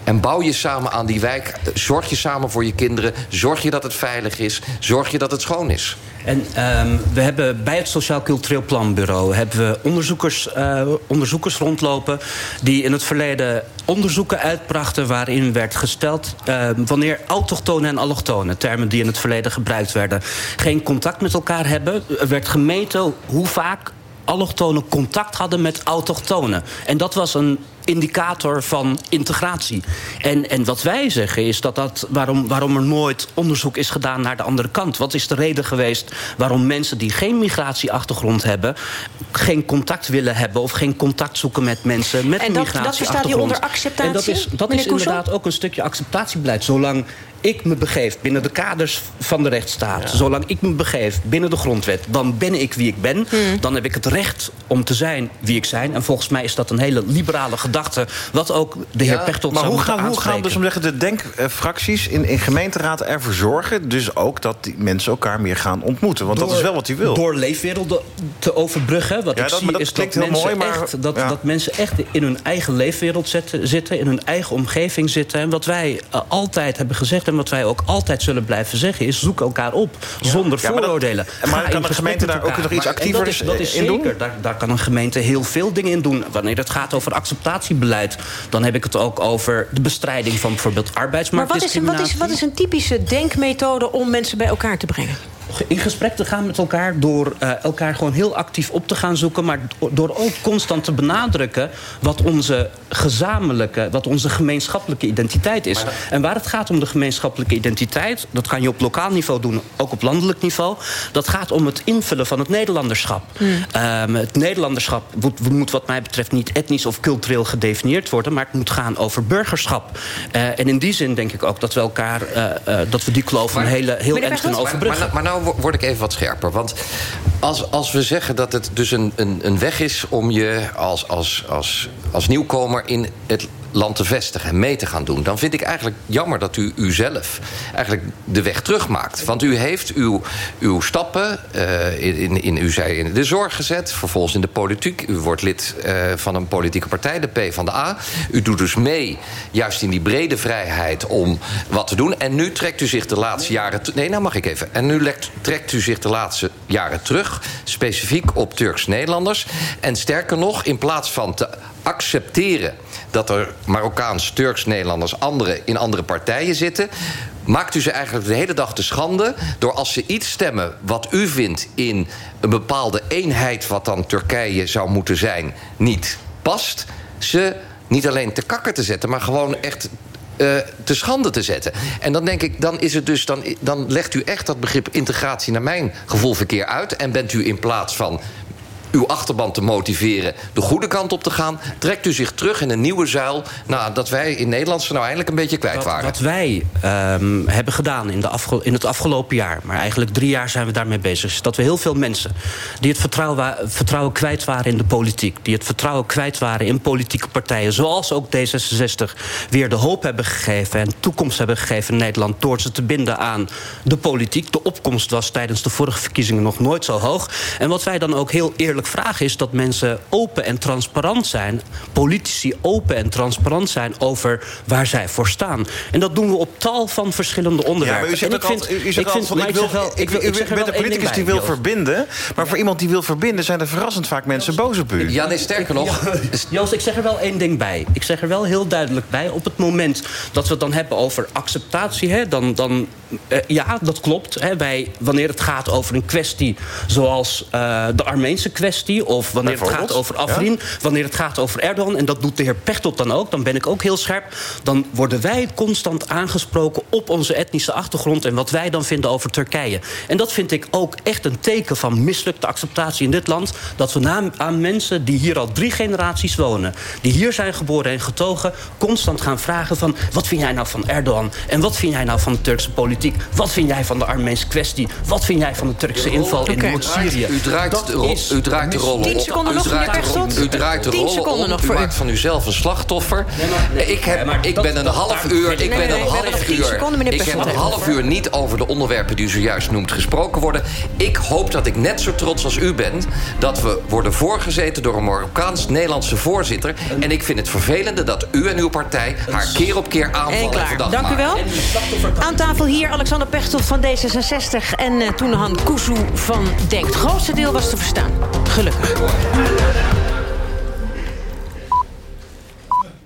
En bouw je samen aan die wijk. Zorg je samen voor je kinderen. Zorg je dat het veilig is. Zorg je dat het schoon is. En ehm, we hebben bij het Sociaal Cultureel Planbureau hebben we onderzoekers, eh, onderzoekers rondlopen die in het verleden onderzoeken uitbrachten waarin werd gesteld eh, wanneer autochtonen en allochtonen, termen die in het verleden gebruikt werden, geen contact met elkaar hebben, er werd gemeten hoe vaak allochtonen contact hadden met autochtonen. En dat was een indicator van integratie. En, en wat wij zeggen is dat dat waarom, waarom er nooit onderzoek is gedaan naar de andere kant. Wat is de reden geweest waarom mensen die geen migratieachtergrond hebben, geen contact willen hebben of geen contact zoeken met mensen met En een dat- dat migratieachtergrond? verstaat u onder acceptatie, En dat is, dat is inderdaad ook een stukje acceptatiebeleid. Zolang ik me begeef binnen de kaders van de rechtsstaat, zolang ik me begeef binnen de grondwet, dan ben ik wie ik ben. Hmm. Dan heb ik het recht om te zijn wie ik zijn. En volgens mij is dat een hele liberale gedachte, wat ook de heer Pechtold maar zou hoe moeten gaan, hoe gaan dus om zeggen, de denkfracties in, in gemeenteraad ervoor zorgen... dus ook dat die mensen elkaar meer gaan ontmoeten? Want dat is wel wat u wil. Door leefwerelden te overbruggen. Wat Ja, ik dat- zie maar dat is dat mensen, mooi, maar- echt, dat, ja. dat mensen echt in hun eigen leefwereld zitten... in hun eigen omgeving zitten. En wat wij eh, altijd hebben gezegd... en wat wij ook altijd zullen blijven zeggen... is zoek elkaar op, zonder Ja, maar dat- vooroordelen. maar Ga kan gemeente daar ook nog iets Maar- en actiever dat is, dat is in doen? zeker. Daar, daar kan een gemeente heel veel dingen in doen. Wanneer het gaat over acceptatiebeleid... dan heb ik het ook over de bestrijding van bijvoorbeeld Maar wat is, wat, arbeidsmarktdiscriminatie. is, wat is een typische denkmethode om mensen bij elkaar te brengen? In gesprek te gaan met elkaar... door eh, elkaar gewoon heel actief op te gaan zoeken... maar do- door ook constant te benadrukken... wat onze gezamenlijke, wat onze gemeenschappelijke identiteit is. En waar het gaat om de gemeenschappelijke identiteit... dat kan je op lokaal niveau doen, ook op landelijk niveau... dat gaat om het invullen van het Nederlanderschap. Ehm, het Nederlanderschap moet, moet wat mij betreft... niet etnisch of cultureel gedefinieerd worden... maar het moet gaan over burgerschap. Eh, en in die zin denk ik ook dat we elkaar... eh, eh, dat we die kloof een hele, heel erg kunnen overbruggen. Maar, maar nou wo- word ik even wat scherper. Want als, als we zeggen dat het dus een, een, een weg is om je als, als, als, als nieuwkomer in het land te vestigen en mee te gaan doen... dan vind ik eigenlijk jammer dat u uzelf eigenlijk de weg terugmaakt. Want u heeft uw, uw stappen, eh, in, in, u zei in de zorg gezet... vervolgens in de politiek. U wordt lid eh, van een politieke partij, de P van de A. U doet dus mee, juist in die brede vrijheid, om wat te doen. En nu trekt u zich de laatste jaren... Nee, nou mag ik even. En nu trekt u zich de laatste jaren terug... specifiek op Turks-Nederlanders. En sterker nog, in plaats van te accepteren... dat er Marokkaans, Turks-Nederlanders andere, in andere partijen zitten... maakt u ze eigenlijk de hele dag te schande... door als ze iets stemmen wat u vindt in een bepaalde eenheid... wat dan Turkije zou moeten zijn, niet past... ze niet alleen te kakker te zetten, maar gewoon echt uh, te schande te zetten. En dan denk ik, dan is het dus, dan, dan legt u echt dat begrip integratie naar mijn gevoel verkeer uit. En bent u in plaats van uw achterban te motiveren de goede kant op te gaan... trekt u zich terug in een nieuwe zuil... Nou, dat wij in Nederland ze nou eindelijk een beetje kwijt waren. Wat wij um, hebben gedaan in, de in het afgelopen jaar... maar eigenlijk drie jaar zijn we daarmee bezig... is dat we heel veel mensen die het vertrouwen, vertrouwen kwijt waren in de politiek... die het vertrouwen kwijt waren in politieke partijen... zoals ook D66 weer de hoop hebben gegeven... en toekomst hebben gegeven in Nederland... door ze te binden aan de politiek. De opkomst was tijdens de vorige verkiezingen nog nooit zo hoog. En wat wij dan ook heel eerlijk vraag is dat mensen open en transparant zijn... politici open en transparant zijn over waar zij voor staan. En dat doen we op tal van verschillende onderwerpen. Ja, maar u zegt ook altijd, u zegt altijd van, ik, wil, ik, ik, ik, bent een politicus die wil verbinden... maar voor iemand die wil verbinden zijn er verrassend vaak mensen boos op u. Ja, nee, sterker nog... Joost, ik zeg er wel één ding bij. Ik zeg er wel heel duidelijk bij. Op het moment dat we het dan hebben over acceptatie... Hè, dan, dan uh, ja, dat klopt. Hè, wij, wanneer het gaat over een kwestie zoals uh, de Armeense kwestie of wanneer het gaat over Afrin, wanneer het gaat over Erdogan... en dat doet de heer Pechtold dan ook, dan ben ik ook heel scherp... dan worden wij constant aangesproken op onze etnische achtergrond... en wat wij dan vinden over Turkije. En dat vind ik ook echt een teken van mislukte acceptatie in dit land... dat we na, aan mensen die hier al drie generaties wonen... die hier zijn geboren en getogen, constant gaan vragen van... wat vind jij nou van Erdogan? En wat vind jij nou van de Turkse politiek? Wat vind jij van de Armeense kwestie? Wat vind jij van de Turkse inval in Noord-Syrië? U draait, u draait draait de rollen 10 seconden nog, meneer U draait de rollen op. U maakt van uzelf een slachtoffer. Ik, heb, ik ben een half uur... Ik ben een half uur... Ik heb een half uur niet over de onderwerpen die u zojuist noemt gesproken worden. Ik hoop dat ik net zo trots als u ben... dat we worden voorgezeten door een Marokkaans-Nederlandse voorzitter. En ik vind het vervelende dat u en uw partij haar keer op keer aanvallen en verdacht Dank u wel. Aan tafel hier Alexander Pechtold van D66... en uh, Toenahan Kuzu van Denk. Het grootste deel was te verstaan. Gelukkig.